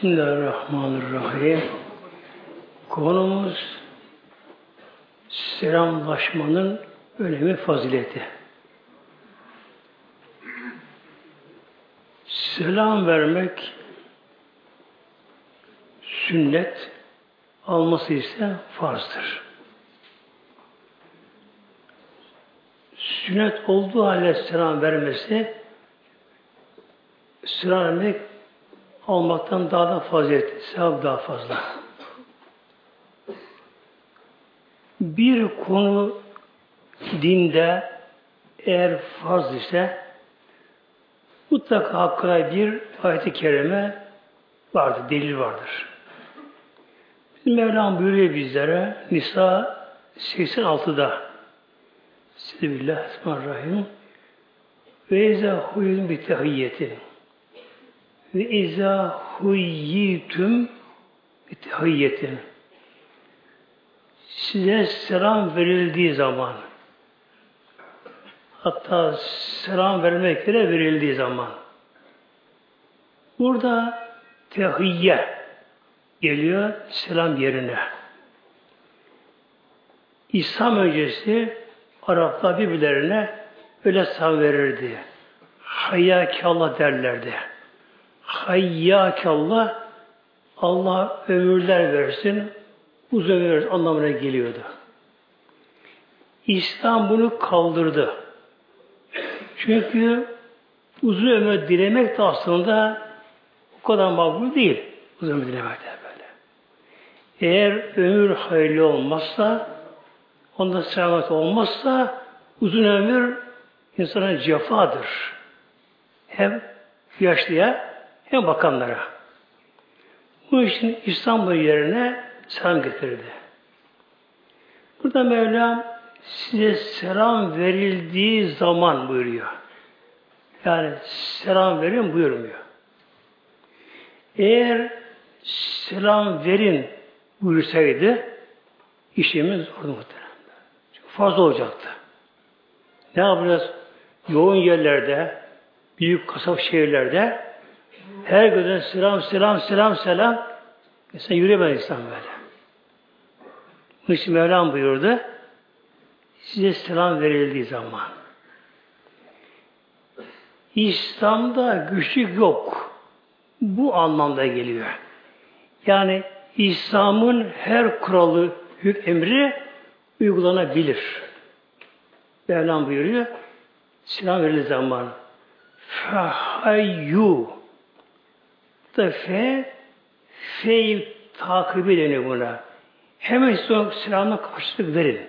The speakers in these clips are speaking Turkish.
Bismillahirrahmanirrahim. Konumuz selamlaşmanın önemi fazileti. Selam vermek sünnet, alması ise farzdır. Sünnet olduğu halde selam vermesi selam vermek almaktan daha da faziletli, sevap daha fazla. Bir konu dinde eğer farz ise mutlaka hakkında bir ayet-i kerime vardır, delil vardır. Mevlam buyuruyor bizlere Nisa 86'da Bismillahirrahmanirrahim ve izâ huyun bi tehiyyetin ve izâ huyyitüm bitehiyyetin. Size selam verildiği zaman hatta selam vermek bile verildiği zaman burada tehiyye geliyor selam yerine. İslam öncesi Araplar birbirlerine öyle selam verirdi. Hayyâkâllah derlerdi. Hayyâkallah Allah ömürler versin, uzun ömür anlamına geliyordu. İslam bunu kaldırdı. Çünkü uzun ömür dilemek de aslında o kadar makbul değil. Uzun ömür dilemek de böyle. Eğer ömür hayırlı olmazsa, onda selamet olmazsa uzun ömür insana cefadır. Hem yaşlıya hem bakanlara. Bu için İstanbul yerine selam getirdi. Burada Mevlam size selam verildiği zaman buyuruyor. Yani selam verin buyurmuyor. Eğer selam verin buyursaydı işimiz zordu muhtemelen. Çünkü fazla olacaktı. Ne yapacağız? Yoğun yerlerde, büyük kasap şehirlerde her gören selam, selam, selam, selam. Mesela yürüyemez insan böyle. Bu için Mevlam buyurdu. Size selam verildiği zaman. İslam'da güçlük yok. Bu anlamda geliyor. Yani İslam'ın her kuralı, hük emri uygulanabilir. Mevlam buyuruyor. Selam verildiği zaman. Fehayyu da fe feil takibi deniyor buna. Hemen sonra selamına karşılık verin.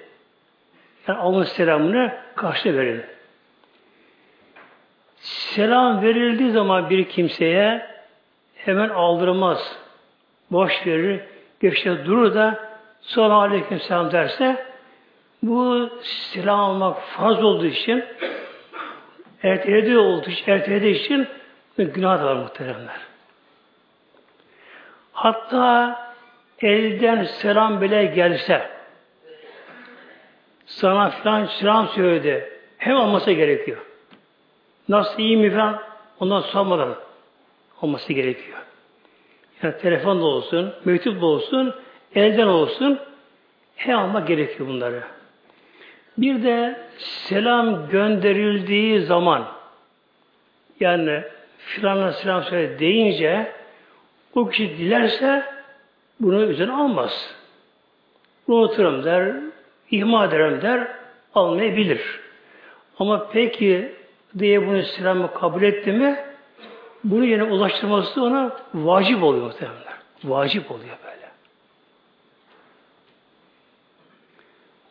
Yani Allah'ın selamını karşılık verin. Selam verildiği zaman bir kimseye hemen aldırmaz. Boş verir, geçte durur da sonra aleyküm selam derse bu selam almak farz olduğu için ertelediği olduğu için, ertelediği için günah da var muhteremler. Hatta elden selam bile gelse sana filan selam söyledi. Hem olması gerekiyor. Nasıl iyi mi falan ondan sormadan olması gerekiyor. Yani telefon da olsun, mektup da olsun, elden olsun hem almak gerekiyor bunları. Bir de selam gönderildiği zaman yani filana selam söyle deyince o kişi dilerse bunu üzerine almaz. Unuturum der, ihmal ederim der, almayabilir. Ama peki diye bunu selamı kabul etti mi bunu yine ulaştırması ona vacip oluyor muhtemelen. Vacip oluyor böyle.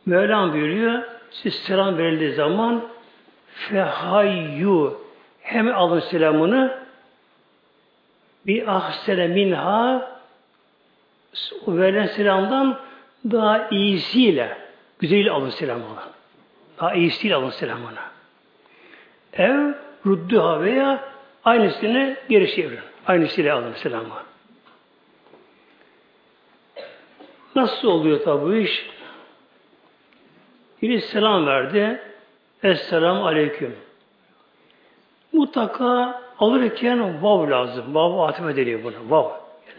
Mevlam buyuruyor, siz selam verildiği zaman fehayyu hem alın selamını bir ahsene minha verilen selamdan daha iyisiyle güzel alın selam olan. Daha iyisiyle alın selam ona. Ev rudduha veya aynısını geri çevirin. Aynısıyla alın selamı. Nasıl oluyor tabi bu iş? Biri selam verdi. Esselamu aleyküm. Mutlaka alırken vav lazım. Vav atıf ediliyor buna. Vav.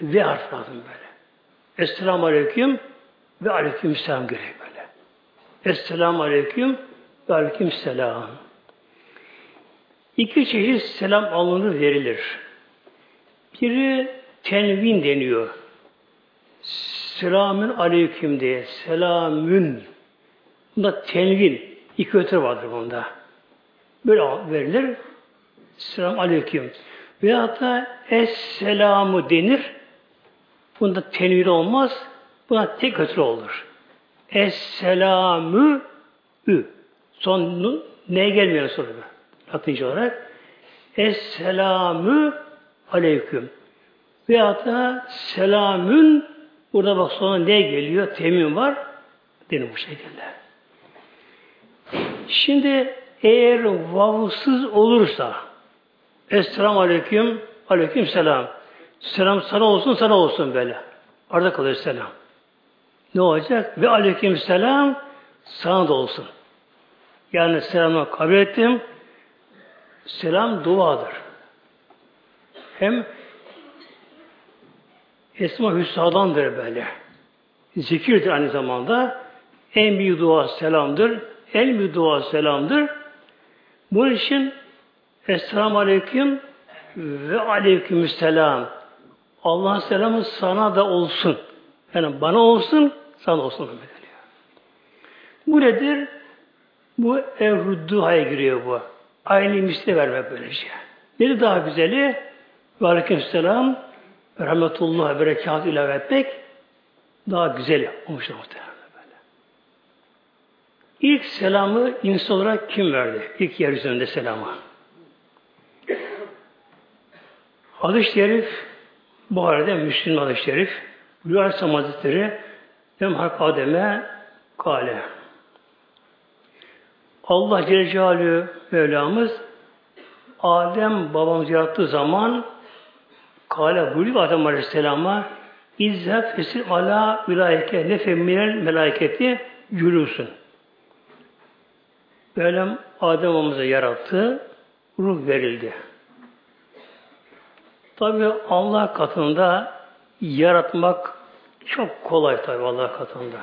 ve harf lazım böyle. Esselamu Aleyküm ve Aleyküm Selam gerek böyle. Esselamu Aleyküm ve Aleyküm Selam. İki çeşit selam alınır verilir. Biri tenvin deniyor. Selamün aleyküm diye. Selamün. Bunda tenvin. İki ötür vardır bunda. Böyle verilir. Selam aleyküm. Veyahut da Esselamı denir. Bunda tenvin olmaz. Buna tek ötür olur. Esselamü ü. Son neye gelmiyor sonra. Latince olarak. Esselamü aleyküm. Veyahut da selamün burada bak sonra ne geliyor? Temin var. Denir bu şekilde. Şimdi eğer vavsız olursa Esselamu Aleyküm Aleyküm Selam Selam sana olsun sana olsun böyle. Arada kalıyor selam. Ne olacak? Ve Aleyküm Selam sana da olsun. Yani selamı kabul ettim. Selam duadır. Hem Esma Hüsna'dandır böyle. Zikirdir aynı zamanda. En büyük dua selamdır. En büyük dua selamdır. Bunun için Esselamu Aleyküm ve Aleyküm Selam. Allah'ın selamı sana da olsun. Yani bana olsun, sana olsun. Bu nedir? Bu evrudduhaya giriyor bu. Aynı misli vermek böylece. Nedir daha güzeli? Ve Aleyküm Selam rahmetullah berekat ilave etmek daha güzel olmuştur muhtemelen. İlk selamı insan olarak kim verdi? İlk yeryüzünde selamı. Hadis-i Şerif bu arada Müslüm Hadis-i Şerif Buyur Aleyhisselam Hazretleri Emhak Adem'e kale Allah Celle Celaluhu Mevlamız Adem babamız yarattığı zaman Kale buyuruyor Adem Aleyhisselam'a İzzef esir ala vilayeke nefe minel melaketi yürüsün. Böyle Adem babamıza yarattı, ruh verildi. Tabi Allah katında yaratmak çok kolay tabi Allah katında.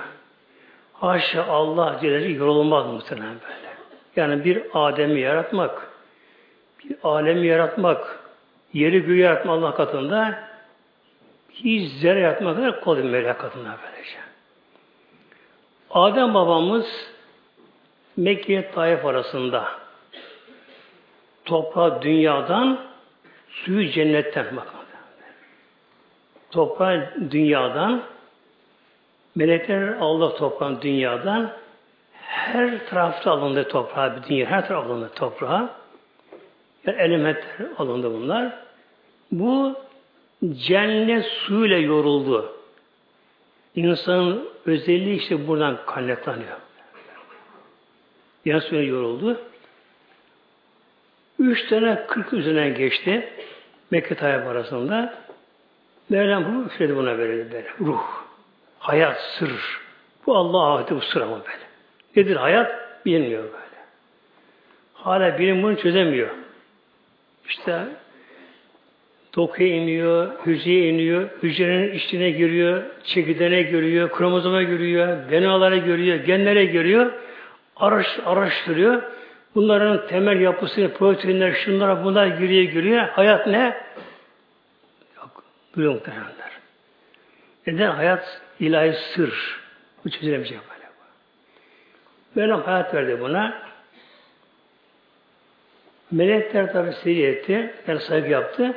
Haşa Allah Celle yorulmaz muhtemelen böyle. Yani bir Adem'i yaratmak, bir alemi yaratmak, Yeri göğü yaratma Allah katında hiç zerre yaratma kadar kolay Mevla katında böylece. Adem babamız Mekke Taif arasında toprağı dünyadan suyu cennetten bakın. Toprağı dünyadan melekler Allah toprağın dünyadan her tarafta alındı toprağı, bir dünya her tarafta alındı toprağa. Yani elementler alındı bunlar. Bu cennet suyuyla yoruldu. İnsanın özelliği işte buradan kaynaklanıyor. Cennet suyuyla yoruldu. Üç tane kırk üzerinden geçti. Mekke Tayyip arasında. Mevlam bunu üfledi buna verildi böyle. Ruh, hayat, sır. Bu Allah'a ait bu sır ama böyle. Nedir hayat? Bilmiyor böyle. Hala bilim bunu çözemiyor. İşte dokuya iniyor, hücreye iniyor, hücrenin içine giriyor, çekirdeğine giriyor, kromozoma giriyor, DNA'lara giriyor, genlere giriyor, araş, araştırıyor. Bunların temel yapısını, proteinler, şunlara bunlar giriyor, giriyor. Hayat ne? Yok. Duyuyor muhtemelenler. Neden? Hayat ilahi sır. Bu çözülemeyecek böyle. Mevlam hayat verdi buna. Melekler tabi secde etti. Yani saygı yaptı.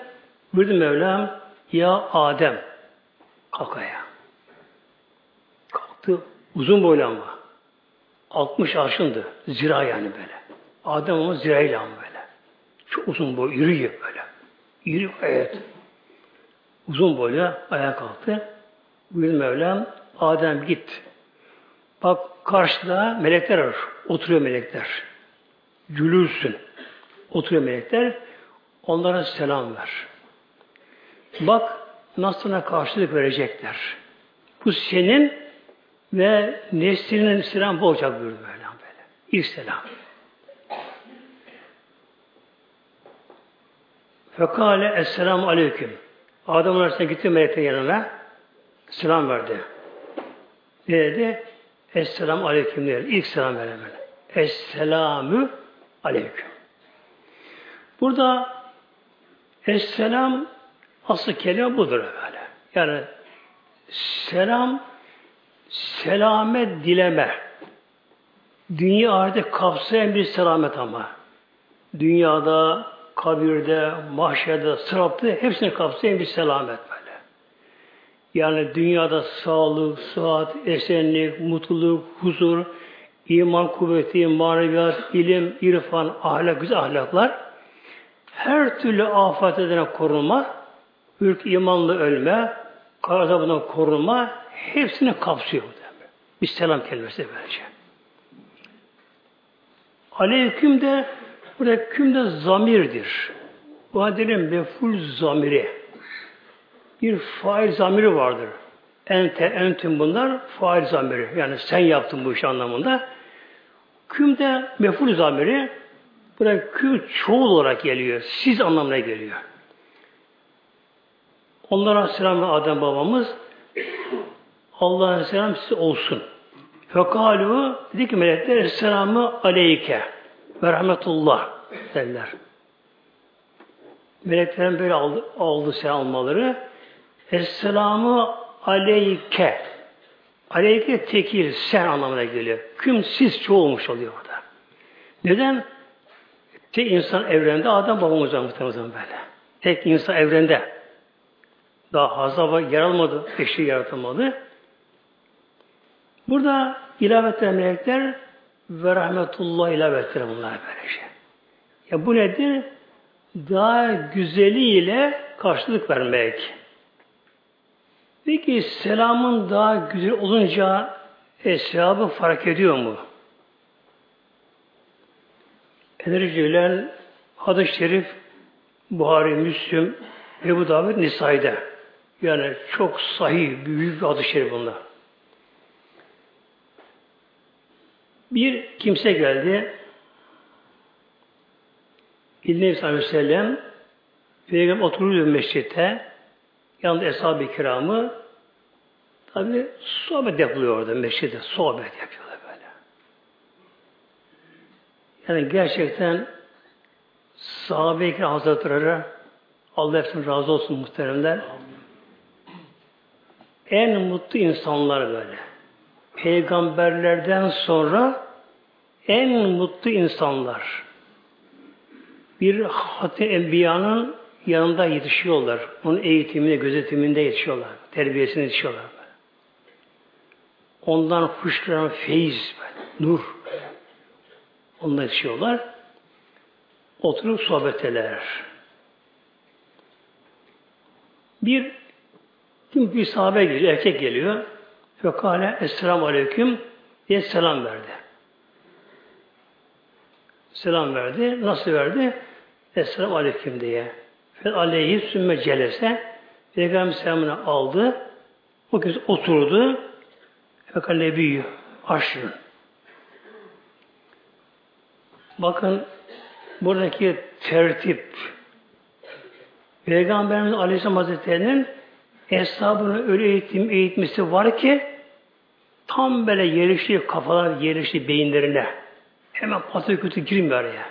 Buyurdu Mevlam ya Adem kalk ayağa. Kalktı. Uzun boylu ama. 60 arşındı. Zira yani böyle. Adem ama zirayla böyle. Çok uzun boy, iri böyle. İri evet. Uzun boylu ayağa kalktı. Buyurdu Mevlam Adem git. Bak karşıda melekler var. Oturuyor melekler. Gülürsün. Oturuyor melekler. Onlara selam ver. Bak nasıl karşılık verecekler. Bu senin ve neslinin selam bu olacak buyurdu böyle. böyle. İlk selam. Fekale Esselamu Aleyküm. Adem Aleyhisselam gitti meleklerin yanına. Selam verdi. Ne dedi? Esselamu Aleyküm dedi. İlk selam veren Esselamü Aleyküm. Burada Esselam asıl kelime budur böyle. Yani selam selamet dileme. Dünya ahirette kapsayan bir selamet ama. Dünyada, kabirde, mahşerde, sırapta hepsini kapsayan bir selamet böyle. Yani dünyada sağlık, sıhhat, esenlik, mutluluk, huzur, iman kuvveti, maneviyat, ilim, irfan, ahlak, güzel ahlaklar her türlü afet edene korunma, ürk imanlı ölme, azabından korunma hepsini kapsıyor. Bir selam kelimesi böylece. Aleyküm de burada küm de zamirdir. Bu hadinin meful zamiri. Bir fail zamiri vardır. Ente, entüm bunlar fail zamiri. Yani sen yaptın bu iş anlamında. Küm de meful zamiri. Burada küm çoğul olarak geliyor. Siz anlamına geliyor. Onlara selam Adem babamız Allah'ın selam size olsun. Fekalu dedi ki melekler Esselamu aleyke ve rahmetullah derler. Meleklerin böyle aldı, aldı selam almaları. Esselamu aleyke. Aleyke tekir, sen anlamına geliyor. Küm siz çoğulmuş oluyor orada. Neden? Tek insan evrende Adam babamız var muhtemelen böyle. Tek insan evrende. Daha fazla yer almadı, eşi yaratılmadı. Burada ilave melekler ve rahmetullah ilave ettiren bunlar böylece. Ya bu nedir? Daha güzeliyle karşılık vermek. Peki selamın daha güzel olunca eshabı fark ediyor mu? Enerjilen hadis-i şerif Buhari, Müslüm ve bu davet Nisai'de. Yani çok sahih, büyük bir hadis-i şerif bunlar. Bir kimse geldi. İlmi sallallahu aleyhi ve sellem Peygamber oturuyor mescitte. Yanında eshab-ı kiramı tabi sohbet yapılıyor orada mescitte. Sohbet yapıyorlar böyle. Yani gerçekten sahabe-i kiram hazretleri Allah hepsinin razı olsun muhteremler. En mutlu insanlar böyle peygamberlerden sonra en mutlu insanlar. Bir Hatim Enbiya'nın yanında yetişiyorlar. Onun eğitiminde, gözetiminde yetişiyorlar. Terbiyesine yetişiyorlar. Ondan fışkıran feyiz, nur. Onunla yetişiyorlar. Oturup sohbet eder. Bir kim bir sahabe geliyor, erkek geliyor. Fekale Esselamu Aleyküm diye selam verdi. Selam verdi. Nasıl verdi? Esselamu Aleyküm diye. Fe aleyhi sümme celese Peygamber selamını aldı. O kez oturdu. Fekale büyü. Aşrın. Bakın buradaki tertip Peygamberimiz Aleyhisselam Hazretleri'nin hesabını öyle eğitim, eğitmesi var ki tam böyle yerleşti kafalar yerleşti beyinlerine. Hemen patı kötü girmiyor araya.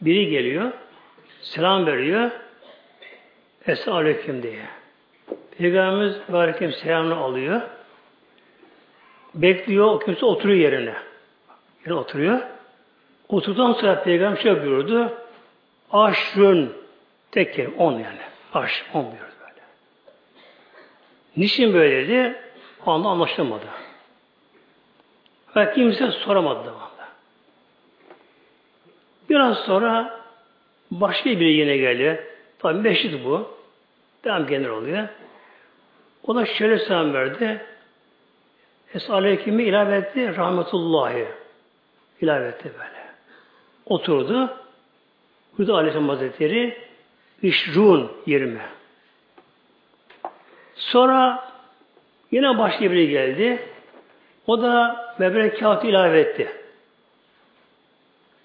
Biri geliyor, selam veriyor, Es aleyküm diye. Peygamberimiz aleyküm selamını alıyor. Bekliyor, o kimse oturuyor yerine. Yerine oturuyor. Oturduktan sonra Peygamber şey buyurdu. Aşrın tek kelime, on yani. Aş, on buyurdu. Niçin böyle dedi? O anda anlaşılmadı. Ve kimse soramadı devamlı. Biraz sonra başka biri yine geldi. Tabi meşrit bu. Devam genel oluyor. O da şöyle selam verdi. Es aleykümü ilave etti. Rahmetullahi. ilave etti böyle. Oturdu. Burada Aleyhisselam Hazretleri işrun yerime. Sonra Yine başka biri geldi. O da mebrek kağıtı ilave etti.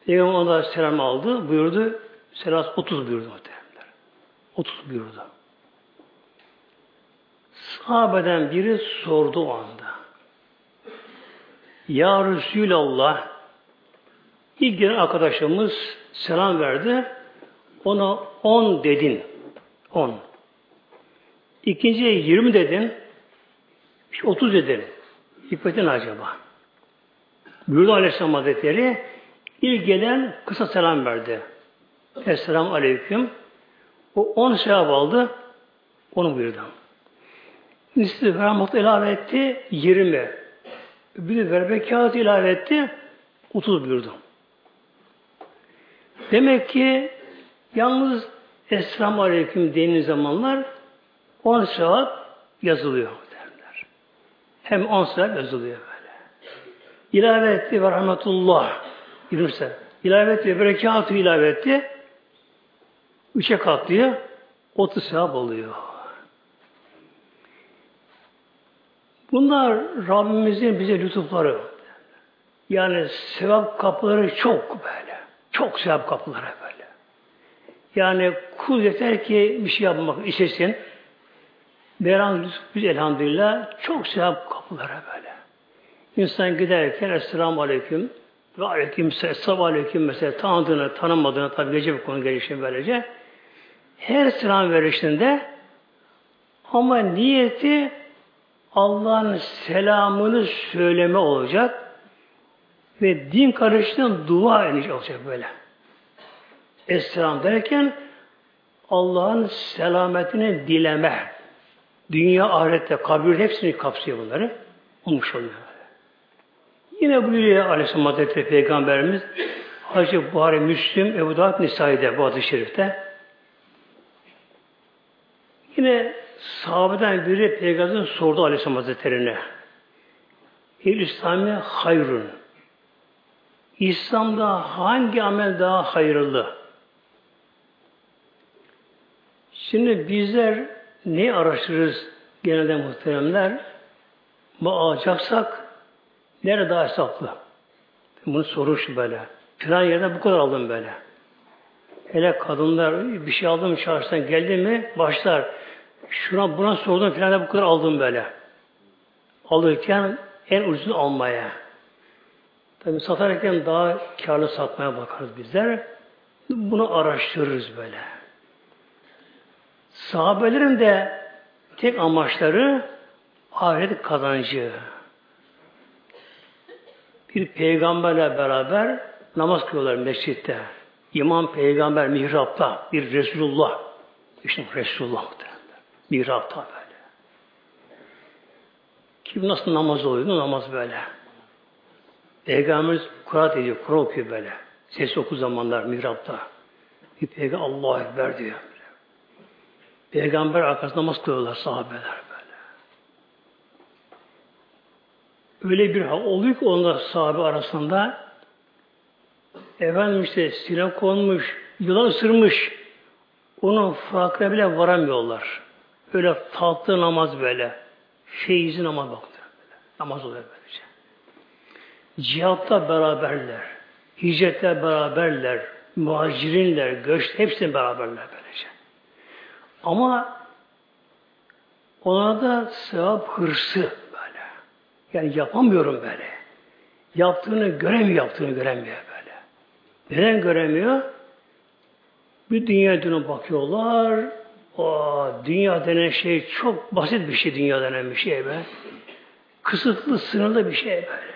Peygamber ona selam aldı. Buyurdu. Selam 30 buyurdu muhtemelen. 30 buyurdu. Sahabeden biri sordu o anda. Ya Resulallah ilk gelen arkadaşımız selam verdi. Ona on dedin. On. İkinciye yirmi dedin. İşte otuz dedin. Hikmetin acaba? Buyurdu Aleyhisselam Hazretleri ilk gelen kısa selam verdi. Esselamu Aleyküm. O on sevap aldı. Onu buyurdu. Nisbi rahmet ilave etti. Yirmi. Bir de verbekat ilave etti. Otuz buyurdu. Demek ki yalnız Esselamu Aleyküm denilen zamanlar on sevap yazılıyor derler. Hem on sevap yazılıyor böyle. İlave etti ve rahmetullah. Yürürse. İlave etti ve berekatü ilave etti. Üçe katlıyor. Otuz sevap oluyor. Bunlar Rabbimizin bize lütufları. Yani sevap kapıları çok böyle. Çok sevap kapıları böyle. Yani kul yeter ki bir şey yapmak istesin. Beren biz elhamdülillah çok sevap kapıları böyle. İnsan giderken Esselamu Aleyküm ve Aleyküm Selamu Aleyküm mesela tanıdığını, tanımadığını tabi gece bir konu gelişim böylece. Her selam verişinde ama niyeti Allah'ın selamını söyleme olacak ve din karıştığında dua edecek olacak böyle. Esselam derken Allah'ın selametini dileme. Dünya, ahirette, kabir hepsini kapsıyor bunları. Olmuş oluyor. Yine buyuruyor Aleyhisselam Hazretleri Peygamberimiz Hacı Buhari Müslüm Ebu Dağıt Nisai'de bu adı şerifte. Yine sahabeden biri Peygamber'in sordu Aleyhisselam Hazretleri'ne. İl İslami hayrun. İslam'da hangi amel daha hayırlı? Şimdi bizler ne araştırırız genelde muhteremler? Bu alacaksak nerede daha hesaplı? Bunu soruş böyle. Filan yerde bu kadar aldım böyle. Hele kadınlar bir şey aldım çarşıdan geldi mi başlar. Şuna buna sordum filan bu kadar aldım böyle. Alırken en ucuzunu almaya. Tabi satarken daha karlı satmaya bakarız bizler. Bunu araştırırız böyle. Sahabelerin de tek amaçları ahiret kazancı. Bir peygamberle beraber namaz kılıyorlar mescitte. İmam peygamber mihrapta bir Resulullah. İşte Resulullah mihrapta böyle. Kim nasıl namaz oluyor? Namaz böyle. Peygamberimiz Kur'an ediyor, Kur'an okuyor böyle. Ses oku zamanlar mihrapta. Bir peygamber Allah'a Ekber diyor. Peygamber arkasında namaz kılıyorlar sahabeler böyle. Öyle bir hal oluyor ki onlar sahabe arasında efendim işte silah konmuş, yılan ısırmış. Onun farkına bile varamıyorlar. Öyle tatlı namaz böyle. Feyzi namaz. Böyle. Namaz oluyor böylece. Cihatta beraberler. Hicretle beraberler. Muhacirinler, göç hepsinin beraberler böylece. Ama ona da sevap hırsı böyle. Yani yapamıyorum böyle. Yaptığını göremiyor, yaptığını göremiyor böyle. Neden göremiyor? Bir dünya dönüp bakıyorlar. O dünya denen şey çok basit bir şey dünya denen bir şey be. Kısıtlı, sınırlı bir şey böyle.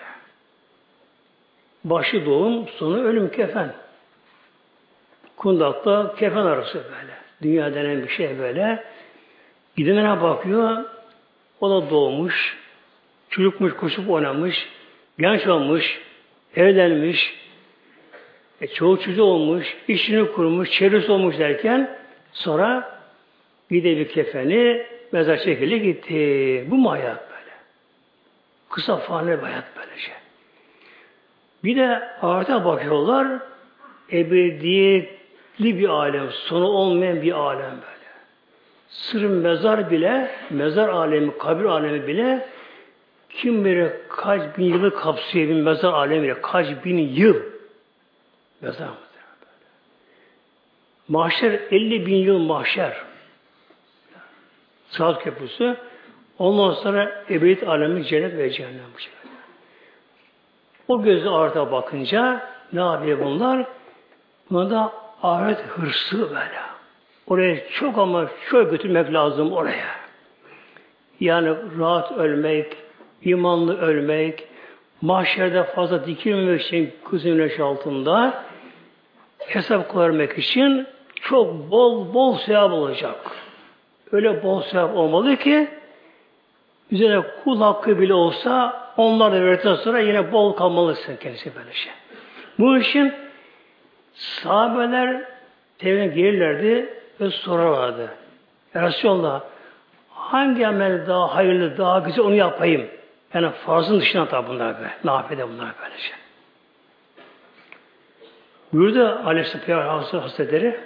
Başı doğum, sonu ölüm kefen. Kundakta kefen arası böyle. Dünya denen bir şey böyle. Gidene bakıyor, o da doğmuş, çocukmuş, koşup oynamış, genç olmuş, evlenmiş, e, çoğu çocuğu olmuş, işini kurmuş, çevresi olmuş derken sonra bir de bir kefeni mezar şekilde gitti. Bu mu hayat böyle? Kısa fani bir hayat böylece. Bir de ahirete bakıyorlar, ebediyet li bir alem, sonu olmayan bir alem böyle. Sırf mezar bile, mezar alemi, kabir alemi bile kim bilir kaç bin yılı kapsıyor bir mezar alemi bile, kaç bin yıl mezar böyle. Mahşer 50 bin yıl mahşer. Sırat Köprüsü. Ondan sonra ebediyet alemi cennet ve cehennem bu şekilde. O gözü arta bakınca ne yapıyor bunlar? Buna da ahiret hırsı böyle. Oraya çok ama çok götürmek lazım oraya. Yani rahat ölmek, imanlı ölmek, mahşerde fazla dikilmemek için güneş altında hesap koymak için çok bol bol sevap olacak. Öyle bol sevap olmalı ki üzerine kul hakkı bile olsa onlar da verdikten sonra yine bol kalmalısın kendisi böyle şey. Bu için sahabeler tevhine gelirlerdi ve sorarlardı. Resulallah hangi amel daha hayırlı, daha güzel onu yapayım. Yani farzın dışına tabi bunlar böyle. Nafile bunlar böyle şey. Buyurdu Aleyhisselam Hazretleri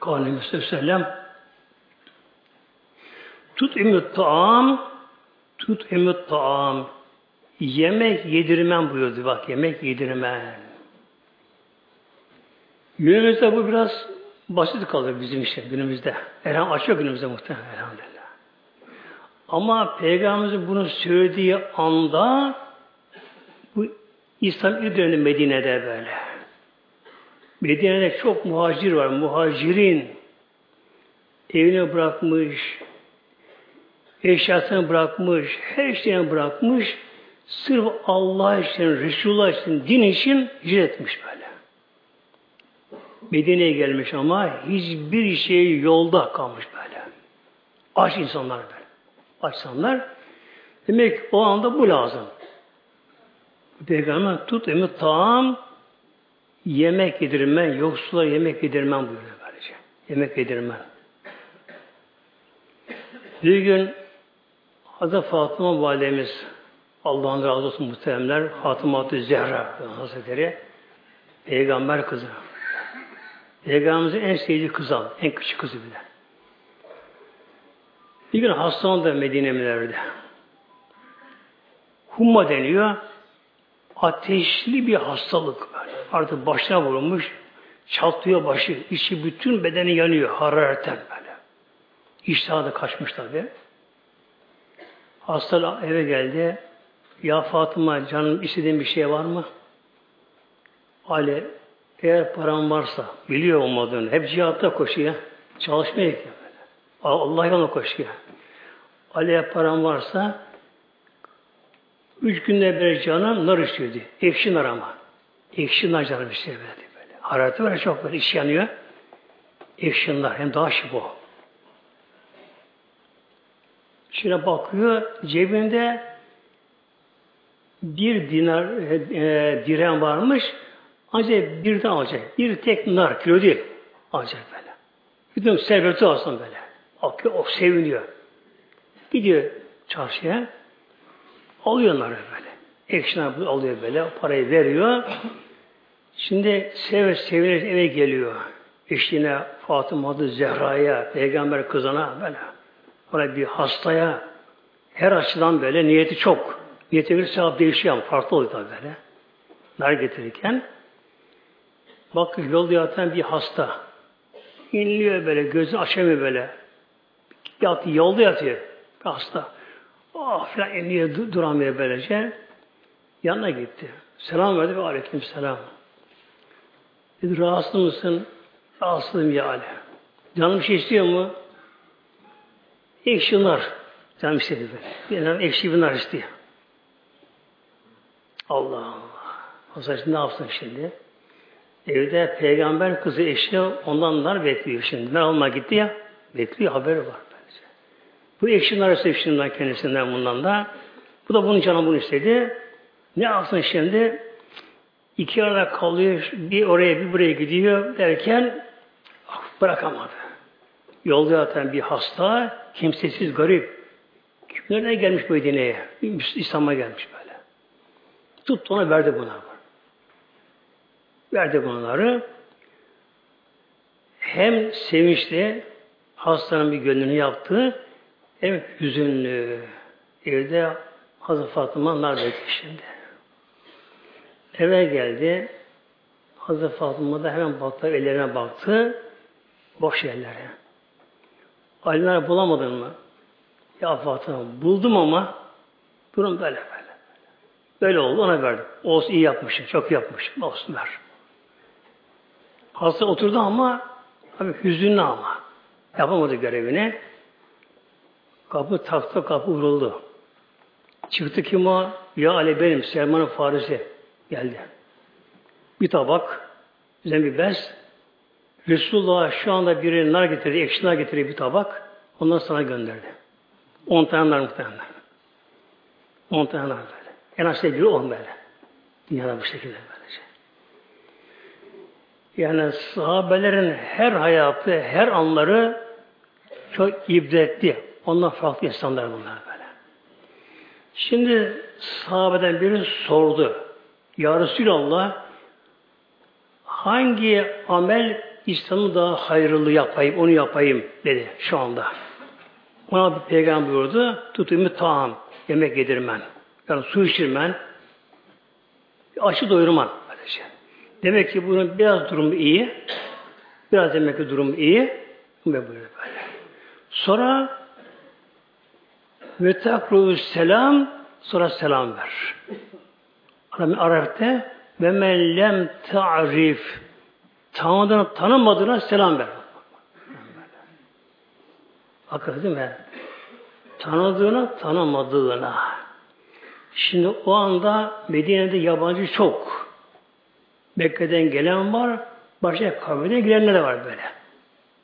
Kâne Sellem Tut ümit taam tut ümit taam yemek yedirmem buyurdu bak yemek yedirmem. Günümüzde bu biraz basit kalır bizim işte günümüzde. Elham açıyor günümüzde muhtemelen elhamdülillah. Ama Peygamberimizin bunu söylediği anda bu İslam ilk döneminde Medine'de böyle. Medine'de çok muhacir var. Muhacirin evini bırakmış, eşyasını bırakmış, her şeyini bırakmış, sırf Allah için, Resulullah için, din için hicret etmiş böyle. Medine'ye gelmiş ama hiçbir şey yolda kalmış böyle. Aç insanlar böyle. Aç insanlar. Demek o anda bu lazım. Peygamber tut ümit tam yemek yedirmen, yoksula yemek yedirmen buyuruyor böylece. Yemek yedirmen. Bir gün Hazreti Fatıma validemiz Allah'ın razı olsun muhteremler Fatıma Zehra Hazretleri Peygamber kızı. Peygamberimizin en sevdiği kızı, en küçük kızı bile. Bir gün hastalandı Medine Münevver'de. Humma deniyor. Ateşli bir hastalık. Artık başına vurulmuş. Çatlıyor başı. içi bütün bedeni yanıyor hararetten böyle. İştahı da kaçmış tabi. Hasta eve geldi. Ya Fatıma canım istediğin bir şey var mı? Ali eğer param varsa biliyor olmadığını hep cihatta koşuyor. Çalışmaya gidiyor. Allah yoluna koşuyor. Ali'ye param varsa üç günde bir canım nar istiyordu. Ekşi nar ama. Ekşi nar canım istiyor böyle. böyle. Harareti var çok böyle iş yanıyor. Ekşi nar hem daha şık o. Şuna bakıyor cebinde bir dinar e, e, dirhem varmış ancak birden alacak. Bir tek nar kilo değil. Alacak böyle. Bütün serveti alsın böyle. Akıyor, o seviniyor. Gidiyor çarşıya. Alıyor narı böyle. Ekşinar alıyor böyle. Parayı veriyor. Şimdi seve sevinerek eve geliyor. Eşliğine Fatıma Zehra'ya, peygamber kızına böyle. Ona bir hastaya her açıdan böyle niyeti çok. Niyete göre sevap değişiyor farklı oluyor tabi böyle. Nar getirirken bak yolda yatan bir hasta inliyor böyle, gözü açamıyor böyle. Yat, yolda yatıyor bir hasta. Oh filan inliyor, duramıyor böylece. Yanına gitti. Selam verdi ve aleyküm selam. Dedi rahatsız mısın? Rahatsızım ya Ali. Canım şey istiyor mu? Ekşi nar. Canım istedi böyle. Yani ekşi bir nar istiyor. Allah Allah. O zaman ne yapsın şimdi? Evde peygamber kızı eşi ondan nar bekliyor şimdi. Ne alma gitti ya? Bekliyor haberi var. Bence. Bu ekşi nar istiyor kendisinden bundan da. Bu da bunun canı bunu istedi. Ne yapsın şimdi? İki arada kalıyor. Bir oraya bir buraya gidiyor derken ah, bırakamadı. Yolda zaten bir hasta, kimsesiz, garip. Nereden gelmiş bu Medine'ye? İslam'a gelmiş böyle. Tuttu ona verdi buna. Verdi bunları. Hem sevinçli hastanın bir gönlünü yaptı hem hüzünlü. Evde Hazreti Fatıma nar şimdi. Eve geldi. Hazreti Fatıma da hemen baktı, ellerine baktı. Boş yerlere. Alimler bulamadın mı? Ya Fatıma buldum ama durum böyle böyle. Oldu ona verdim. Olsun iyi yapmışım, çok yapmışım. Olsun ver. Hasta oturdu ama abi hüzünlü ama. Yapamadı görevini. Kapı taktı, kapı vuruldu. Çıktı kim o? Ya Ali benim, Selman Farisi geldi. Bir tabak, üzerine bir bez. Resulullah şu anda biri nar getirdi, ekşi nar getirdi bir tabak. Ondan sana gönderdi. On tane nar muhtemelen. On tane nar. En az biri on böyle. Dünyada bu şekilde böylece. Yani sahabelerin her hayatı, her anları çok ibretli. Ondan farklı insanlar bunlar böyle. Şimdi sahabeden biri sordu. Ya Resulallah hangi amel İslam'ı daha hayırlı yapayım, onu yapayım dedi şu anda. Ona bir peygamber buyurdu. Tutumu taam, yemek yedirmen. Yani su içirmen. Açı doyurman. Böylece. Demek ki bunun biraz durumu iyi. Biraz demek ki durumu iyi. Ve böyle böyle. Sonra ve takru selam sonra selam ver. Adam Arap'ta ve men lem ta'rif tanıdığına tanımadığına selam ver. Bakın değil mi? Tanıdığına tanımadığına. Şimdi o anda Medine'de yabancı çok. Mekke'den gelen var, başka kabileden gelenler de var böyle.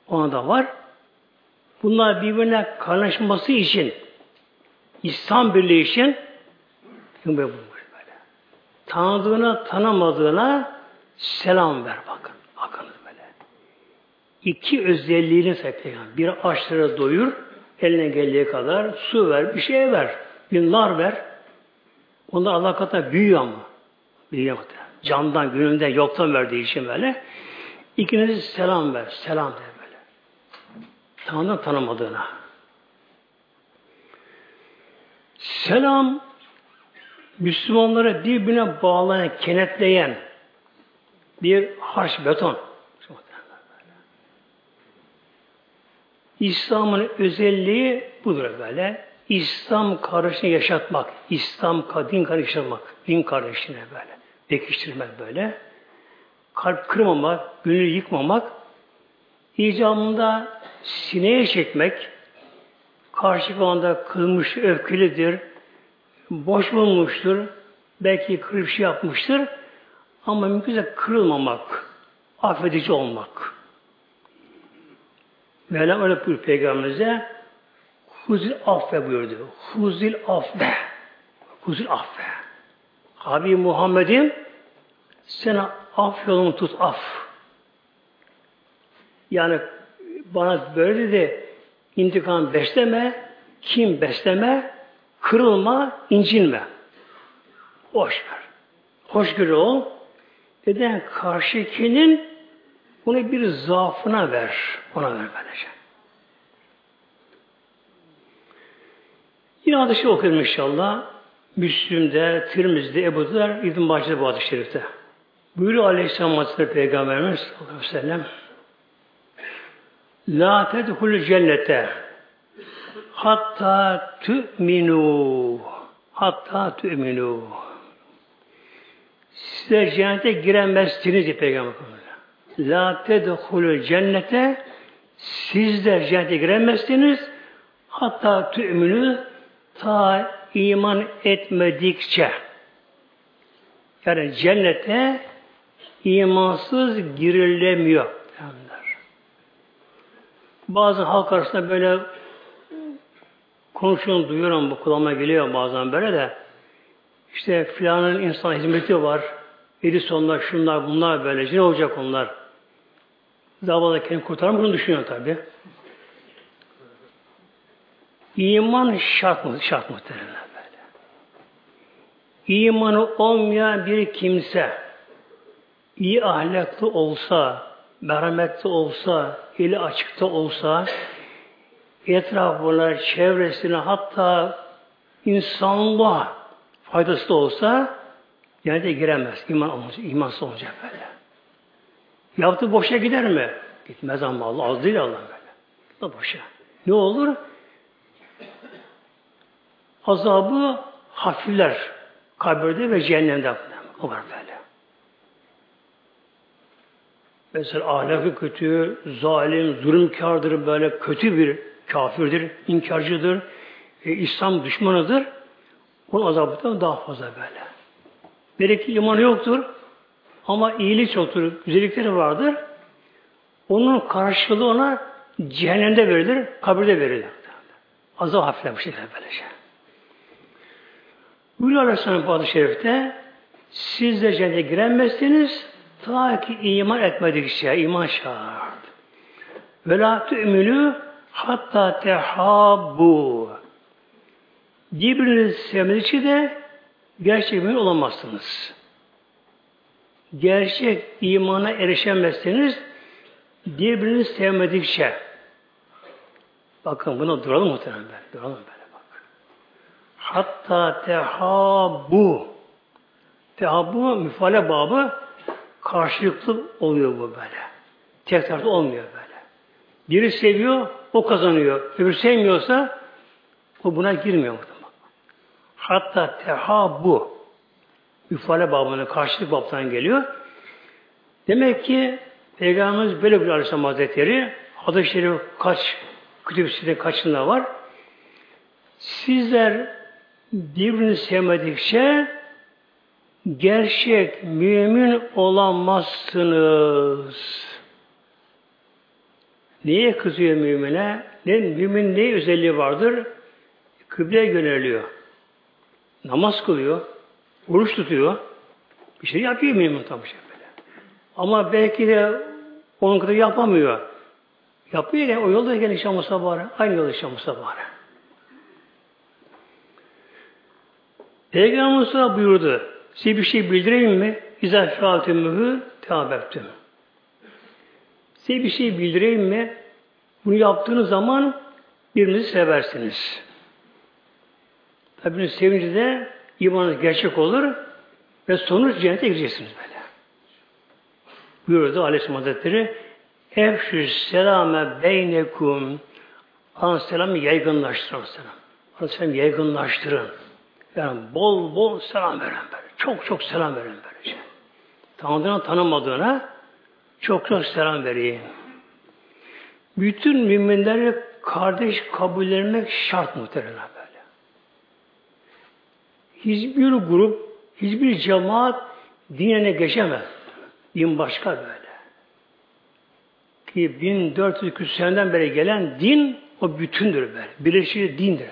O anda var. Bunlar birbirine kaynaşması için, İslam birliği için böyle. Tanıdığına, tanımadığına selam ver bakın. Bakınız böyle. İki özelliğini sahip Bir açları doyur, eline geldiği kadar su ver, bir şey ver. Bir nar ver. Onlar Allah katında büyüyor ama. Büyüyor muhtemelen. Candan, gönülden, yoktan verdiği için böyle. İkiniz selam ver. Selam de böyle. Tanrı'dan tanımadığına. Selam Müslümanları birbirine bağlayan, kenetleyen bir harç beton. İslam'ın özelliği budur böyle. İslam kardeşini yaşatmak, İslam din kardeşlemek, din kardeşine böyle, pekiştirmek böyle. Kalp kırmamak, gönül yıkmamak, icabında sineye çekmek, karşı anda kılmış, öfkelidir, boş bulmuştur, belki kırıp şey yapmıştır, ama mümkünse kırılmamak, affedici olmak. Mevlam öyle buyuruyor Peygamberimize, Huzil affe buyurdu. Huzil affe. Huzil affe. Habib Muhammed'im sen af yolunu tut af. Yani bana böyle dedi intikam besleme, kim besleme, kırılma, incinme. Boş ver. Hoşgörü ol. Neden karşıkinin bunu bir zaafına ver. Ona ver böylece. Yine adı şey okuyalım inşallah. Müslüm'de, Tirmiz'de, Ebu Zer, İbn-i Mace'de bu adı şerifte. Buyuruyor Aleyhisselam Hazretleri Peygamberimiz sallallahu aleyhi ve sellem La tedhulü cennete hatta tü'minu hatta tü'minu Sizler cennete giremezsiniz diye Peygamber La tedhulü cennete sizler cennete giremezsiniz hatta tü'minu ta iman etmedikçe yani cennete imansız girilemiyor. Bazı halk arasında böyle konuşuyorum, duyuyorum, bu kulağıma geliyor bazen böyle de işte filanın insan hizmeti var. Edisonlar, şunlar, bunlar böyle. Ne olacak onlar? Zavallı kendini kurtarır bunu düşünüyor tabi. İman şart mı? Şart muhtemelen böyle. İmanı olmayan bir kimse iyi ahlaklı olsa, merhametli olsa, eli açıkta olsa, etrafına, çevresine hatta insanlığa faydası da olsa cennete giremez. İman olmayacak, imansız olacak böyle. Yaptığı boşa gider mi? Gitmez ama Allah az değil Allah böyle. Da boşa. Ne olur? Azabı hafifler kabirde ve cehennemde. O var böyle. Mesela ahlakı kötü, zalim, zulümkardır, böyle kötü bir kafirdir, inkarcıdır, e, İslam düşmanıdır. Onun azabı daha fazla böyle. Belki imanı yoktur ama iyilik çoktur, güzellikleri vardır. Onun karşılığı ona cehennemde verilir, kabirde verilir. Azap hafifler bu şekilde böylece. Buyuruyor Aleyhisselam Fatih Şerif'te siz de cennete giremezsiniz ta ki iman etmedikçe iman şart. Ve la tü'minü hatta tehabbu. Birbirinizi sevmedikçe de gerçek mümin olamazsınız. Gerçek imana erişemezseniz birbirinizi sevmedikçe bakın buna duralım muhtemelen duralım böyle. Hatta tehabbu tehabbu müfale babı karşılıklı oluyor bu böyle. Tek tarafta olmuyor böyle. Biri seviyor, o kazanıyor. Öbür sevmiyorsa o buna girmiyor muhtemelen. Hatta tehabbu müfale babının karşılık babından geliyor. Demek ki Peygamberimiz böyle bir Aleyhisselam Hazretleri hadis-i şerif kaç kütüpsüde kaçında var. Sizler birbirini sevmedikçe gerçek mümin olamazsınız. Niye kızıyor mümine? Ne, mümin ne özelliği vardır? Kıbleye yöneliyor. Namaz kılıyor. Oruç tutuyor. Bir şey yapıyor mümin tabi şey böyle. Ama belki de onun kadar yapamıyor. Yapıyor ya o yolda gel inşallah sabahı. Aynı yolda inşallah sabahı. Peygamber Musa buyurdu. Size bir şey bildireyim mi? İzâ fâtümühü teâbeptüm. Size bir şey bildireyim mi? Bunu yaptığınız zaman birbirinizi seversiniz. Tabi sevinci de imanınız gerçek olur ve sonuç cennete gireceksiniz böyle. Buyurdu Aleyhisselam Hazretleri Efşü selame beynekum An selamı yaygınlaştırın selam. Aleyhisselam yaygınlaştırın. Yani bol bol selam verin böyle. Çok çok selam verin böylece. Tanıdığına tanımadığına çok çok selam vereyim. Bütün müminleri kardeş kabul etmek şart muhtemelen böyle. Hiçbir grup, hiçbir cemaat dinine geçemez. Din başka böyle. Ki 1400 seneden beri gelen din o bütündür böyle. Birleşici dindir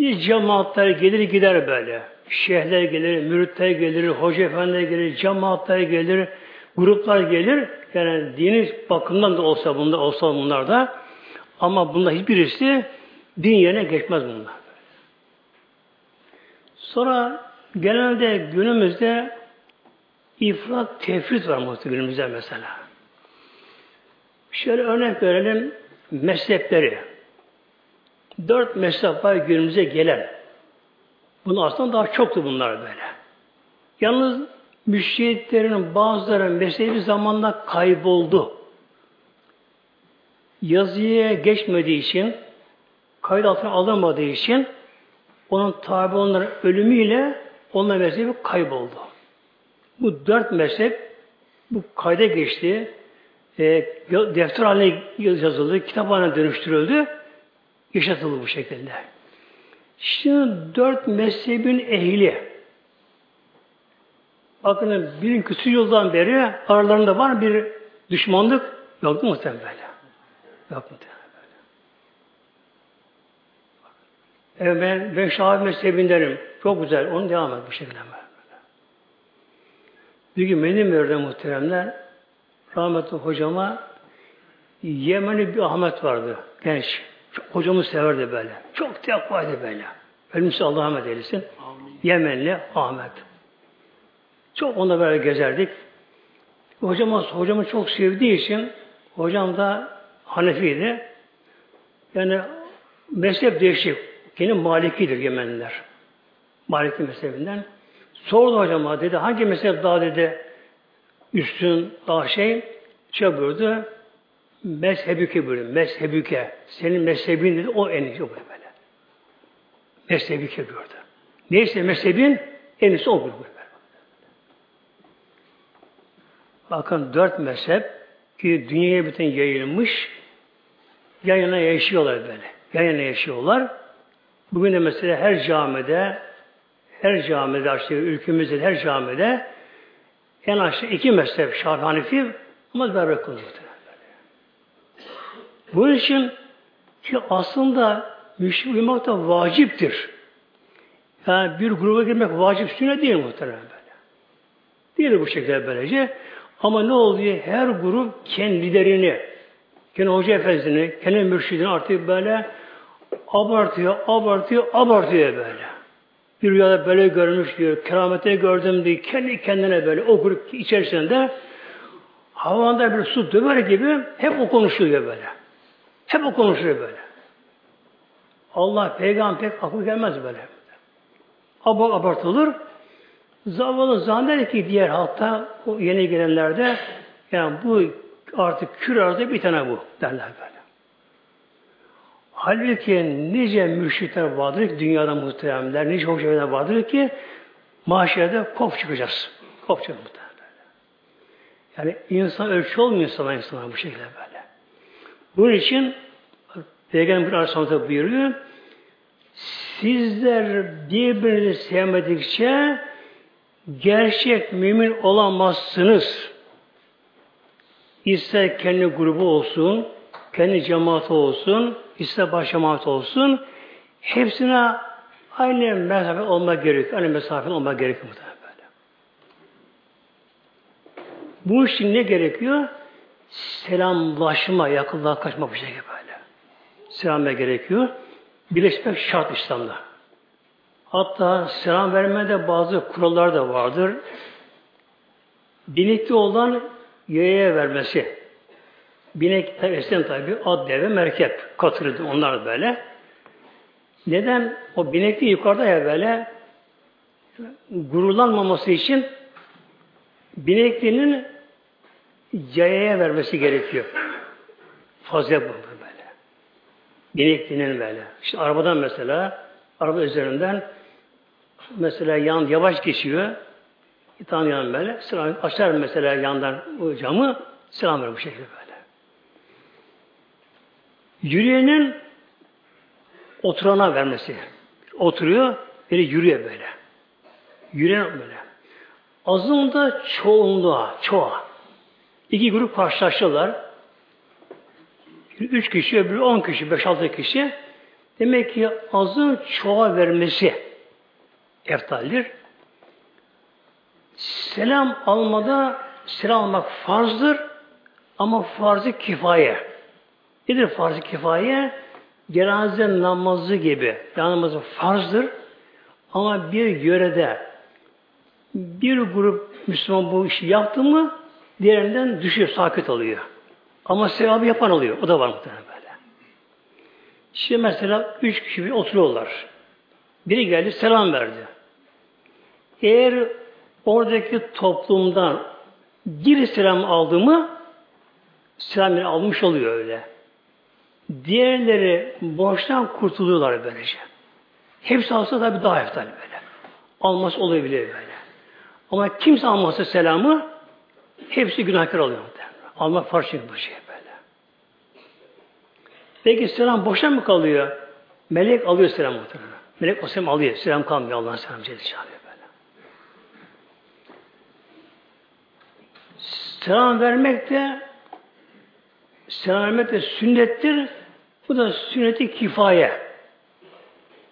cemaatler gelir gider böyle. Şeyhler gelir, müritler gelir, hoca efendiler gelir, cemaatler gelir, gruplar gelir. Yani dini bakımdan da olsa bunda olsa bunlar da ama bunda hiçbirisi din yerine geçmez bunlar. Sonra genelde günümüzde ifrat tefrit var muhtemelen günümüzde mesela. Şöyle örnek verelim mezhepleri. Dört mezhep var günümüze gelen. Bunun aslında daha çoktu bunlar böyle. Yalnız müştehitlerin bazıları mezhebi zamanla kayboldu. Yazıya geçmediği için, kayıt altına alınmadığı için onun tabi onların ölümüyle onlar mezhebi kayboldu. Bu dört mezhep bu kayda geçti. E, defter haline yazıldı, kitap haline dönüştürüldü, yaşatıldı bu şekilde. Şimdi dört mezhebin ehli, bakın bin küsur yıldan beri aralarında var bir düşmanlık yok mu muhtemelen böyle? Yok muhtemelen böyle. Evet ben, ben Şahabi mezhebindenim. Çok güzel. Onu devam et bu şekilde. Bir gün benim yerde muhteremler rahmetli hocama Yemenli bir Ahmet vardı. Genç. Çok, severdi böyle. Çok tekvaydı böyle. Ölümsüz Allah Ahmet eylesin. Yemenli Ahmet. Çok onunla beraber gezerdik. Hocam, hocamı çok sevdiği için hocam da Hanefi'ydi. Yani mezhep değişik. Kendi Malikidir Yemenliler. Maliki mezhebinden. Sordu hocama dedi hangi mezhep daha dedi üstün daha şey buyurdu. Mezhebüke buyurdu. Mezhebüke. Senin mezhebin dedi o en iyisi o böyle. Mezhebüke buyurdu. Neyse mezhebin en iyisi o buyurdu. Bakın dört mezhep ki dünyaya bütün yayılmış yan yana yaşıyorlar böyle. Yan yana yaşıyorlar. Bugün de mesela her camide her camide işte ülkemizde her camide en aşağı iki mezhep Şafii Hanefi ama beraber kılınır. Bunun için ki aslında müşrik uymak da vaciptir. Yani bir gruba girmek vacip sünnet değil muhtemelen böyle. Değil bu şekilde böylece. Ama ne oluyor? Her grup kendi liderini, kendi hoca efendisini, kendi mürşidini artık böyle abartıyor, abartıyor, abartıyor böyle. Bir rüyada böyle görmüş diyor, keramete gördüm diye kendi kendine böyle o grup içerisinde havanda bir su döver gibi hep o konuşuyor böyle. Hep o konuşuyor böyle. Allah peygamber pek akıl gelmez böyle. Aba abartılır. Zavallı zanneder ki diğer halkta o yeni gelenlerde yani bu artık kür arada bir tane bu derler böyle. Halbuki nice mürşitler vardır ki dünyada muhteremler, nice hocalar vardır ki mahşerde kop çıkacağız. Kop çıkacağız muhteremler. Yani insan ölçü olmuyor insana insana bu şekilde böyle. Bunun için Peygamber arsamda buyuruyor sizler birbirinizi sevmedikçe gerçek mümin olamazsınız. İster kendi grubu olsun, kendi cemaati olsun, ister baş cemaat olsun, hepsine aynı mesafe olmak gerekiyor. Aynı mesafe olmak gerekiyor muhtemelen böyle. Bu için ne gerekiyor? Selamlaşma, yakınlığa kaçma bu şekilde böyle. Selamla gerekiyor. Birleşmek şart İslam'da. Hatta selam vermede bazı kurallar da vardır. Binekli olan yaya vermesi. Binek esen tabi ad deve merkep katırdı onlar böyle. Neden? O binekli yukarıda ya böyle gururlanmaması için bineklinin yayaya vermesi gerekiyor. Fazla bu böyle. Bineklinin böyle. İşte arabadan mesela araba üzerinden mesela yan yavaş geçiyor. Tam yan böyle. Sıra açar mesela yandan o camı selam verir bu şekilde böyle. Yürüyenin oturana vermesi. Oturuyor, böyle yürüyor böyle. Yürüyen böyle. Azında çoğunluğa, çoğa. İki grup karşılaştılar. Üç kişi, öbürü on kişi, beş altı kişi. Demek ki azın çoğa vermesi eftaldir. Selam almada selam almak farzdır ama farzı kifaye. Nedir farz-ı kifaye? Cenaze namazı gibi. Namazı farzdır. Ama bir yörede bir grup Müslüman bu işi yaptı mı diğerinden düşüyor, sakit oluyor. Ama sevabı yapan oluyor. O da var muhtemelen böyle. Şimdi mesela üç kişi bir oturuyorlar. Biri geldi selam verdi. Eğer oradaki toplumdan bir selam aldı mı selam almış oluyor öyle. Diğerleri borçtan kurtuluyorlar böylece. Hepsi alsa tabi daha eftal böyle. Alması olabilir böyle. Ama kimse almazsa selamı hepsi günahkar oluyor. Almak farz bu şey böyle. Peki selam boşa mı kalıyor? Melek alıyor selam muhtemelen. Melek o selam alıyor. Selam kalmıyor Allah'ın selamı Celle böyle. Selam vermek de selam vermek de sünnettir. Bu da sünneti kifaye.